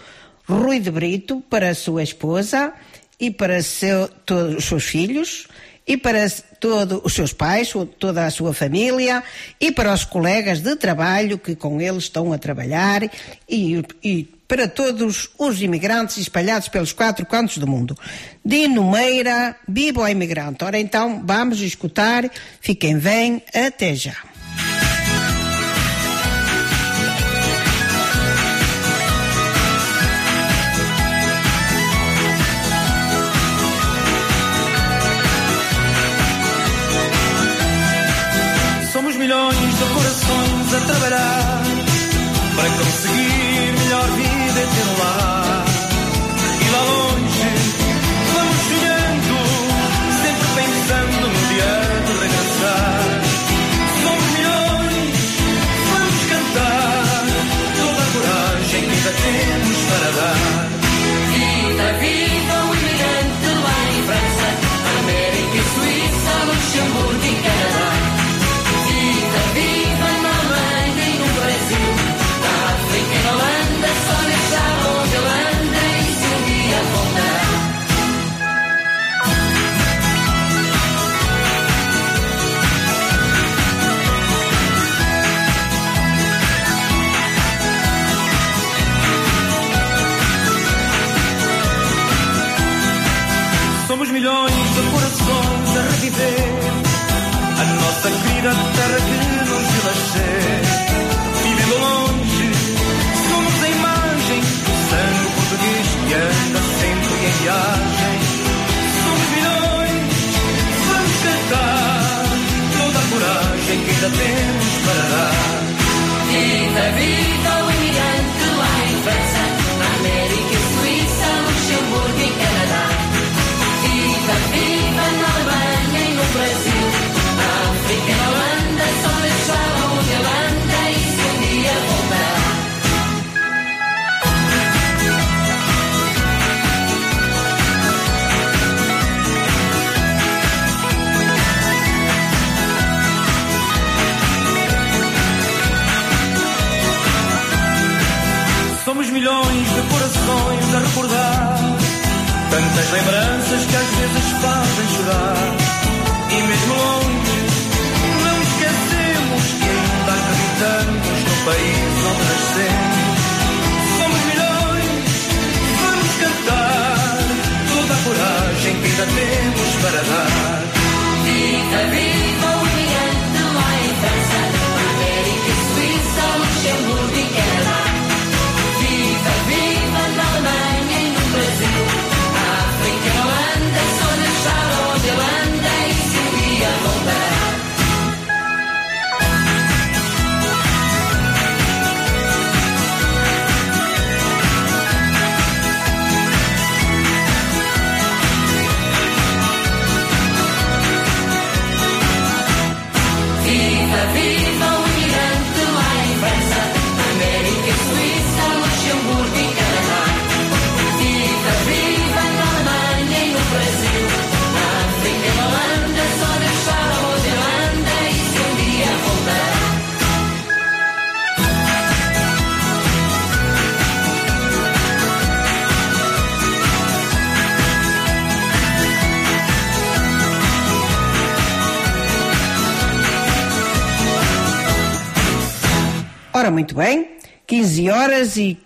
D: Rui de Brito, para a sua esposa e para seu, todos os seus filhos e para todos os seus pais, toda a sua família e para os colegas de trabalho que com ele estão a trabalhar e, e para todos os imigrantes espalhados pelos quatro cantos do mundo. Dino Meira, viva o imigrante. Ora então, vamos escutar. Fiquem bem, até já.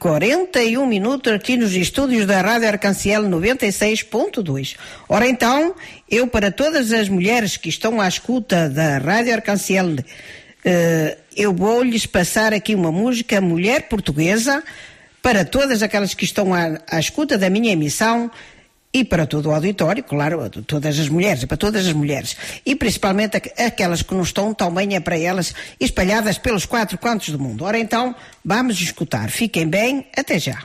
D: 41 minutos aqui nos estúdios da Rádio Arcanciel 96.2. Ora então, eu para todas as mulheres que estão à escuta da Rádio Arcanciel,
P: eh, eu vou-lhes passar aqui uma música mulher portuguesa para todas aquelas que estão à, à escuta da minha emissão e para todo o auditório, claro, todas as mulheres, para todas as mulheres, e principalmente aquelas que não estão tão bem é para elas, espalhadas pelos quatro cantos do mundo. Ora então, vamos escutar. Fiquem bem, até já.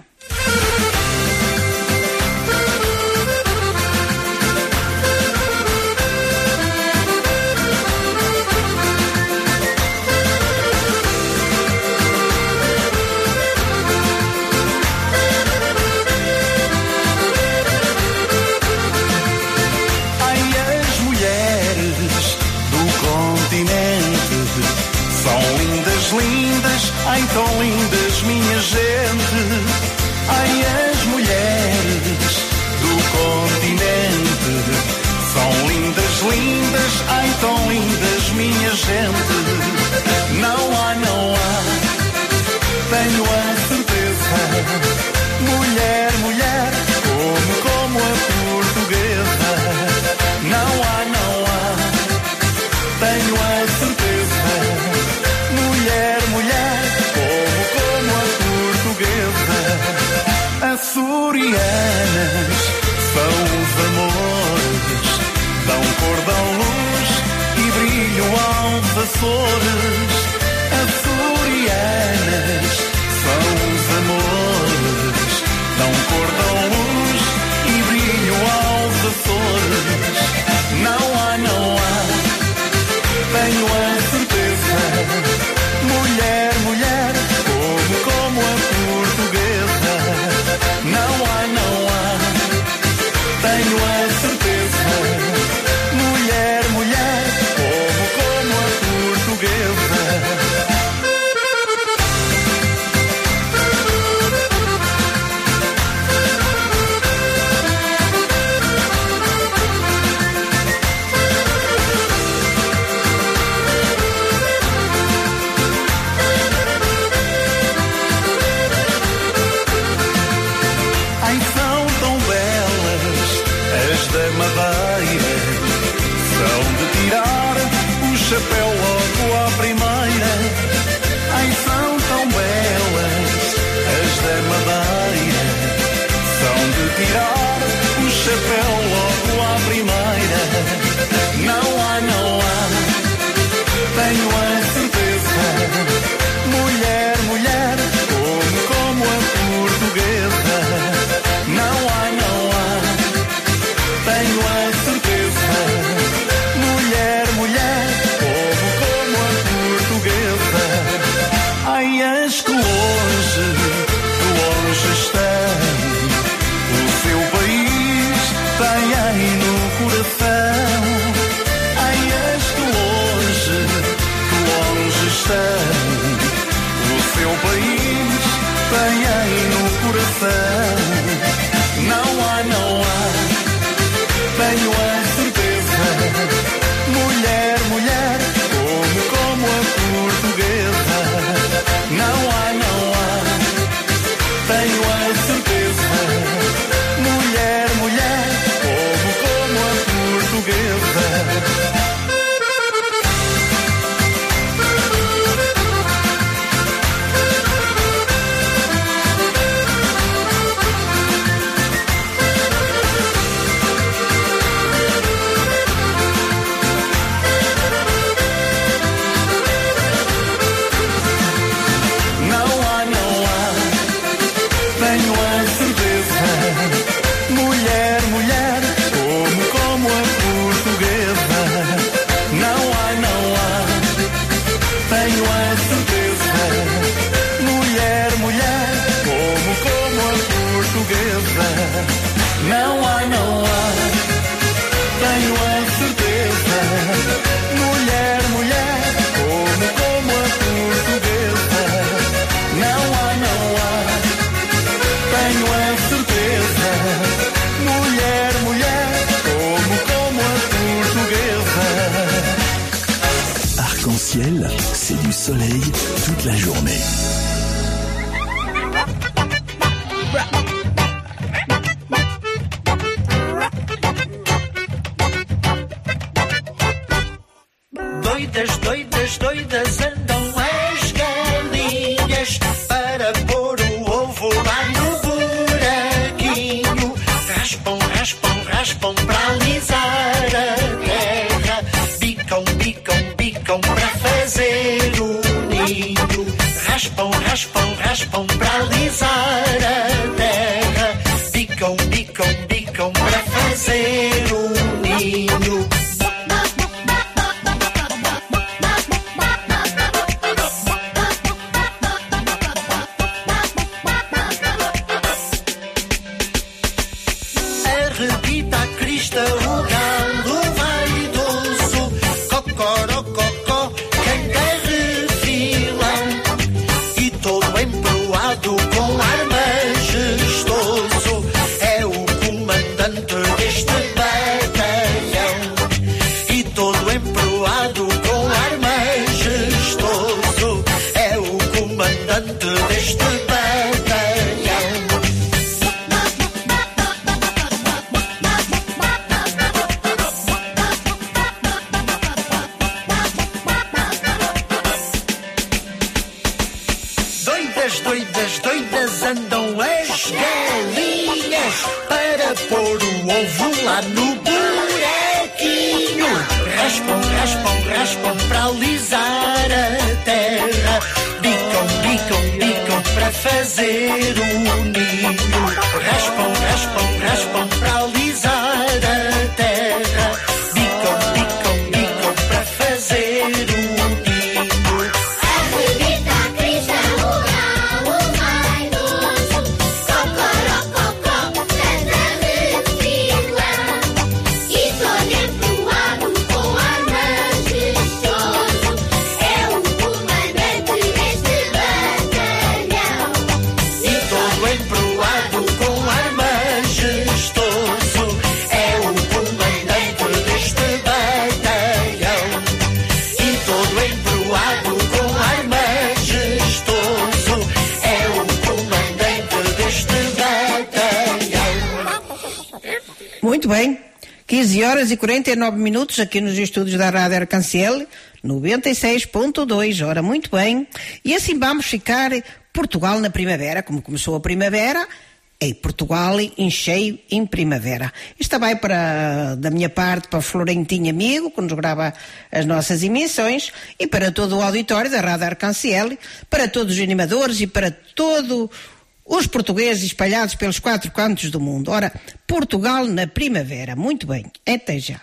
E: 39 minutos aqui nos estúdios da Rádio Arcanciel, 96.2, ora muito bem. E assim vamos ficar Portugal na primavera, como começou a primavera, em Portugal em cheio em primavera. Isto vai para, da minha parte, para Florentinho Amigo, que nos grava as nossas emissões, e para todo o auditório da Rádio Arcanciel, para todos os animadores e para todo os portugueses espalhados pelos quatro cantos do mundo. Ora, Portugal na primavera. Muito bem, até já.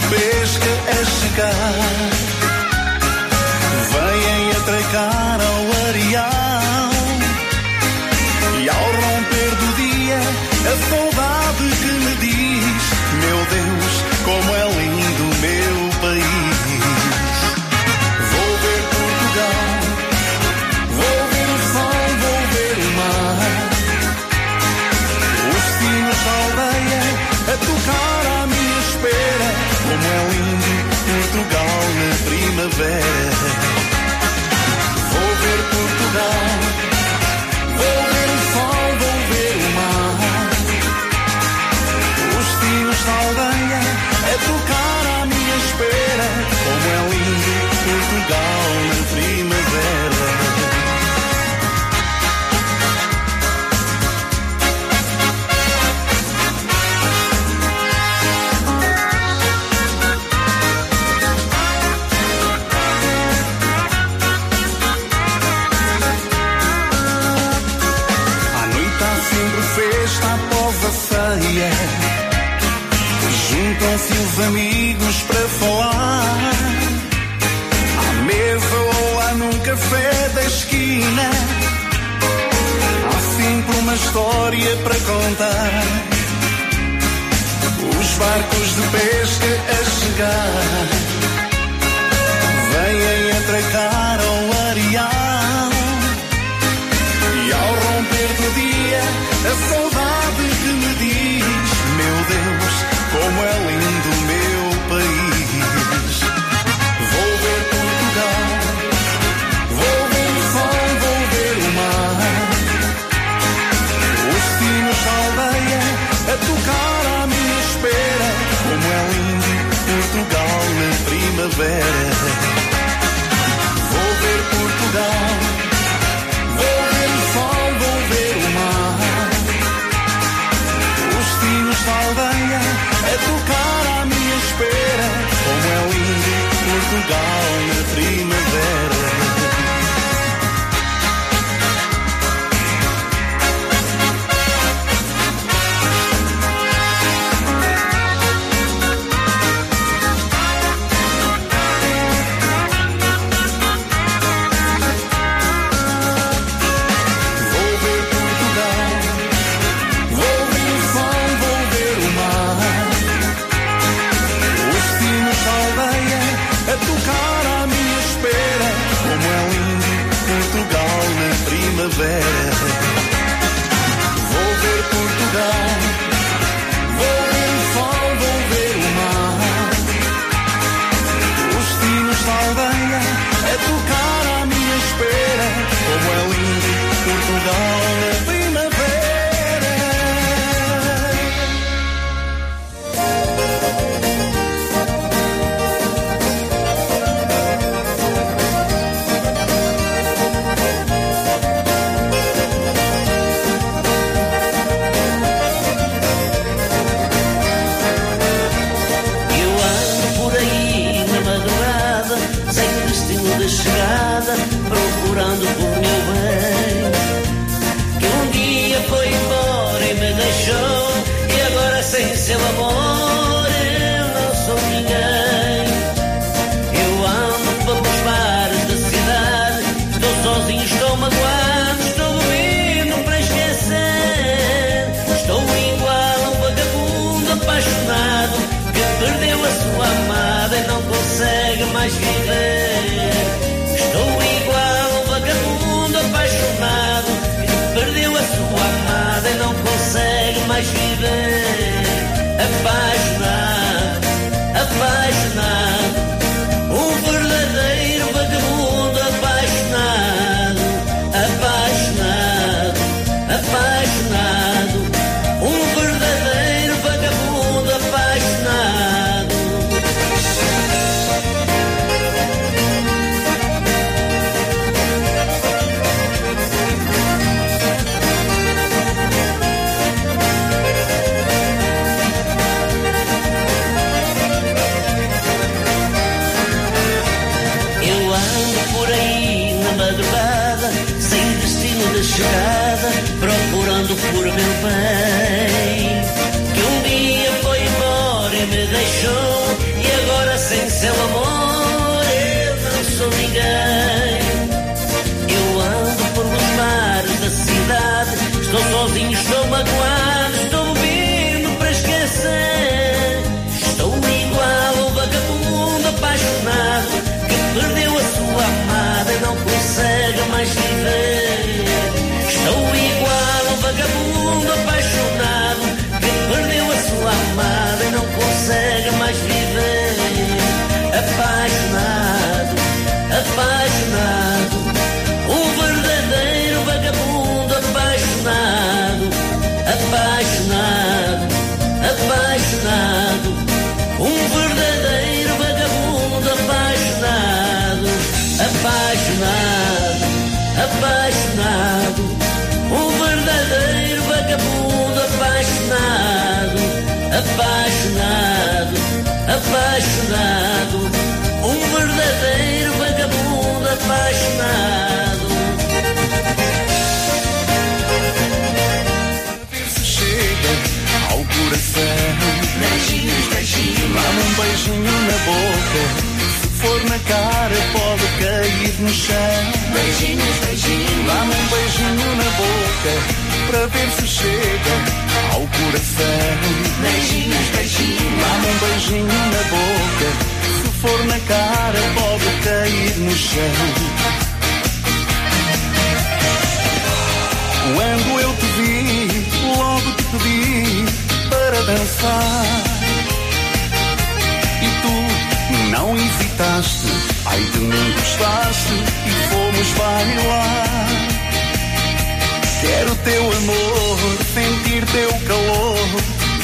P: de pesca a chegar. história para contar. Os barcos de pesca a chegar. mujeres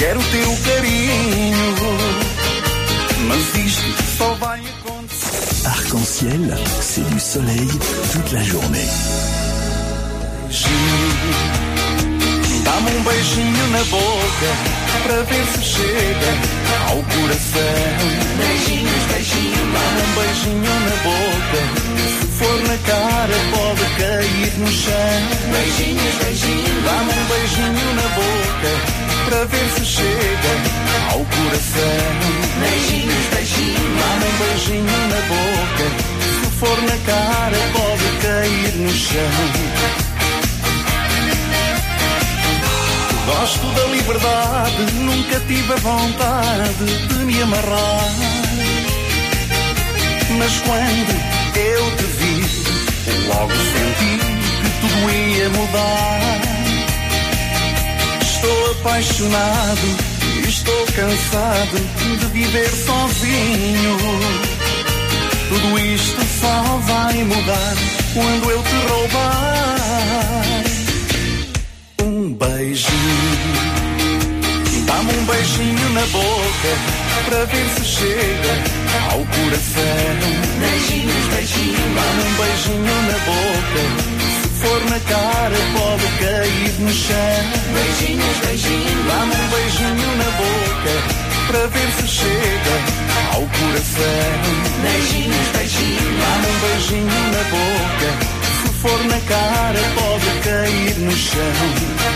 P: quero teu carinho. Mas isto só vai acontecer.
C: Arc-en-ciel, c'est du soleil toute la journée.
P: beijinho. Dá-me um beijinho na boca para ver se chega ao coração. Beijinhos, beijinhos. Dá-me um beijinho na boca. Se for na cara, pode cair no chão. Beijinhos, beijinhos. Dá-me um beijinho na boca para ver se chega ao coração. Beijinhos, beijinhos. Dá-me um beijinho na boca. Se for na cara, pode cair no chão. Gosto da liberdade, nunca tive a vontade de me amarrar. Mas quando eu te vi, logo senti que tudo ia mudar. Estou apaixonado e estou cansado de viver sozinho. Tudo isto só vai mudar quando eu te roubar um beijinho. Dá-me um beijinho na boca para ver se chega ao coração. Beijinhos, beijinhos. Dá-me um beijinho na boca for na cara pode cair no chão. Beijinhos, beijinhos. Dá-me um beijinho na boca para ver se chega ao coração. Beijinhos, beijinhos. Dá-me um beijinho na boca. Se for na cara pode cair no chão.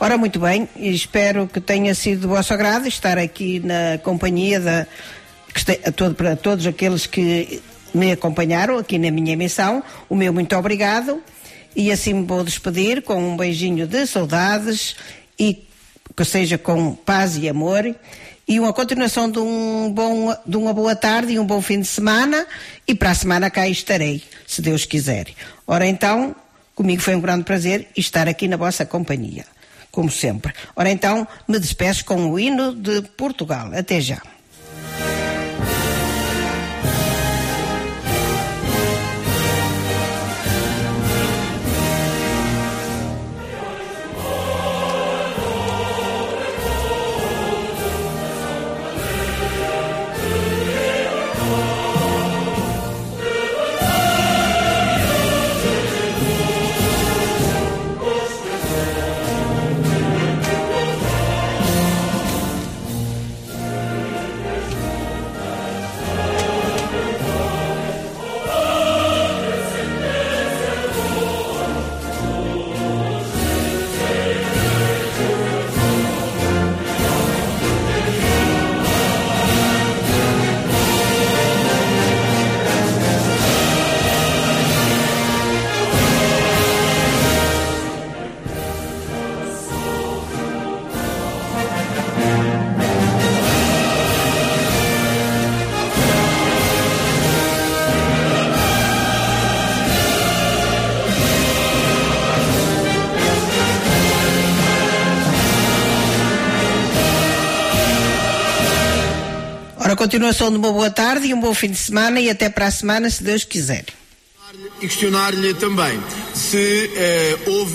E: Ora, muito bem, espero que tenha sido do vosso agrado estar aqui na companhia da a todo- para todos aqueles que me acompanharam aqui na minha emissão. O meu muito obrigado e assim me vou despedir com um beijinho de saudades e que seja com paz e amor e uma continuação de, um bom, de uma boa tarde e um bom fim de semana e para a semana cá estarei, se Deus quiser. Ora então, comigo foi um grande prazer estar aqui na vossa companhia, como sempre. Ora então, me despeço com o hino de Portugal. Até já. Continuação de uma boa tarde e um bom fim de semana e até para a semana, se Deus quiser.
Q: E questionar-lhe também se eh, houve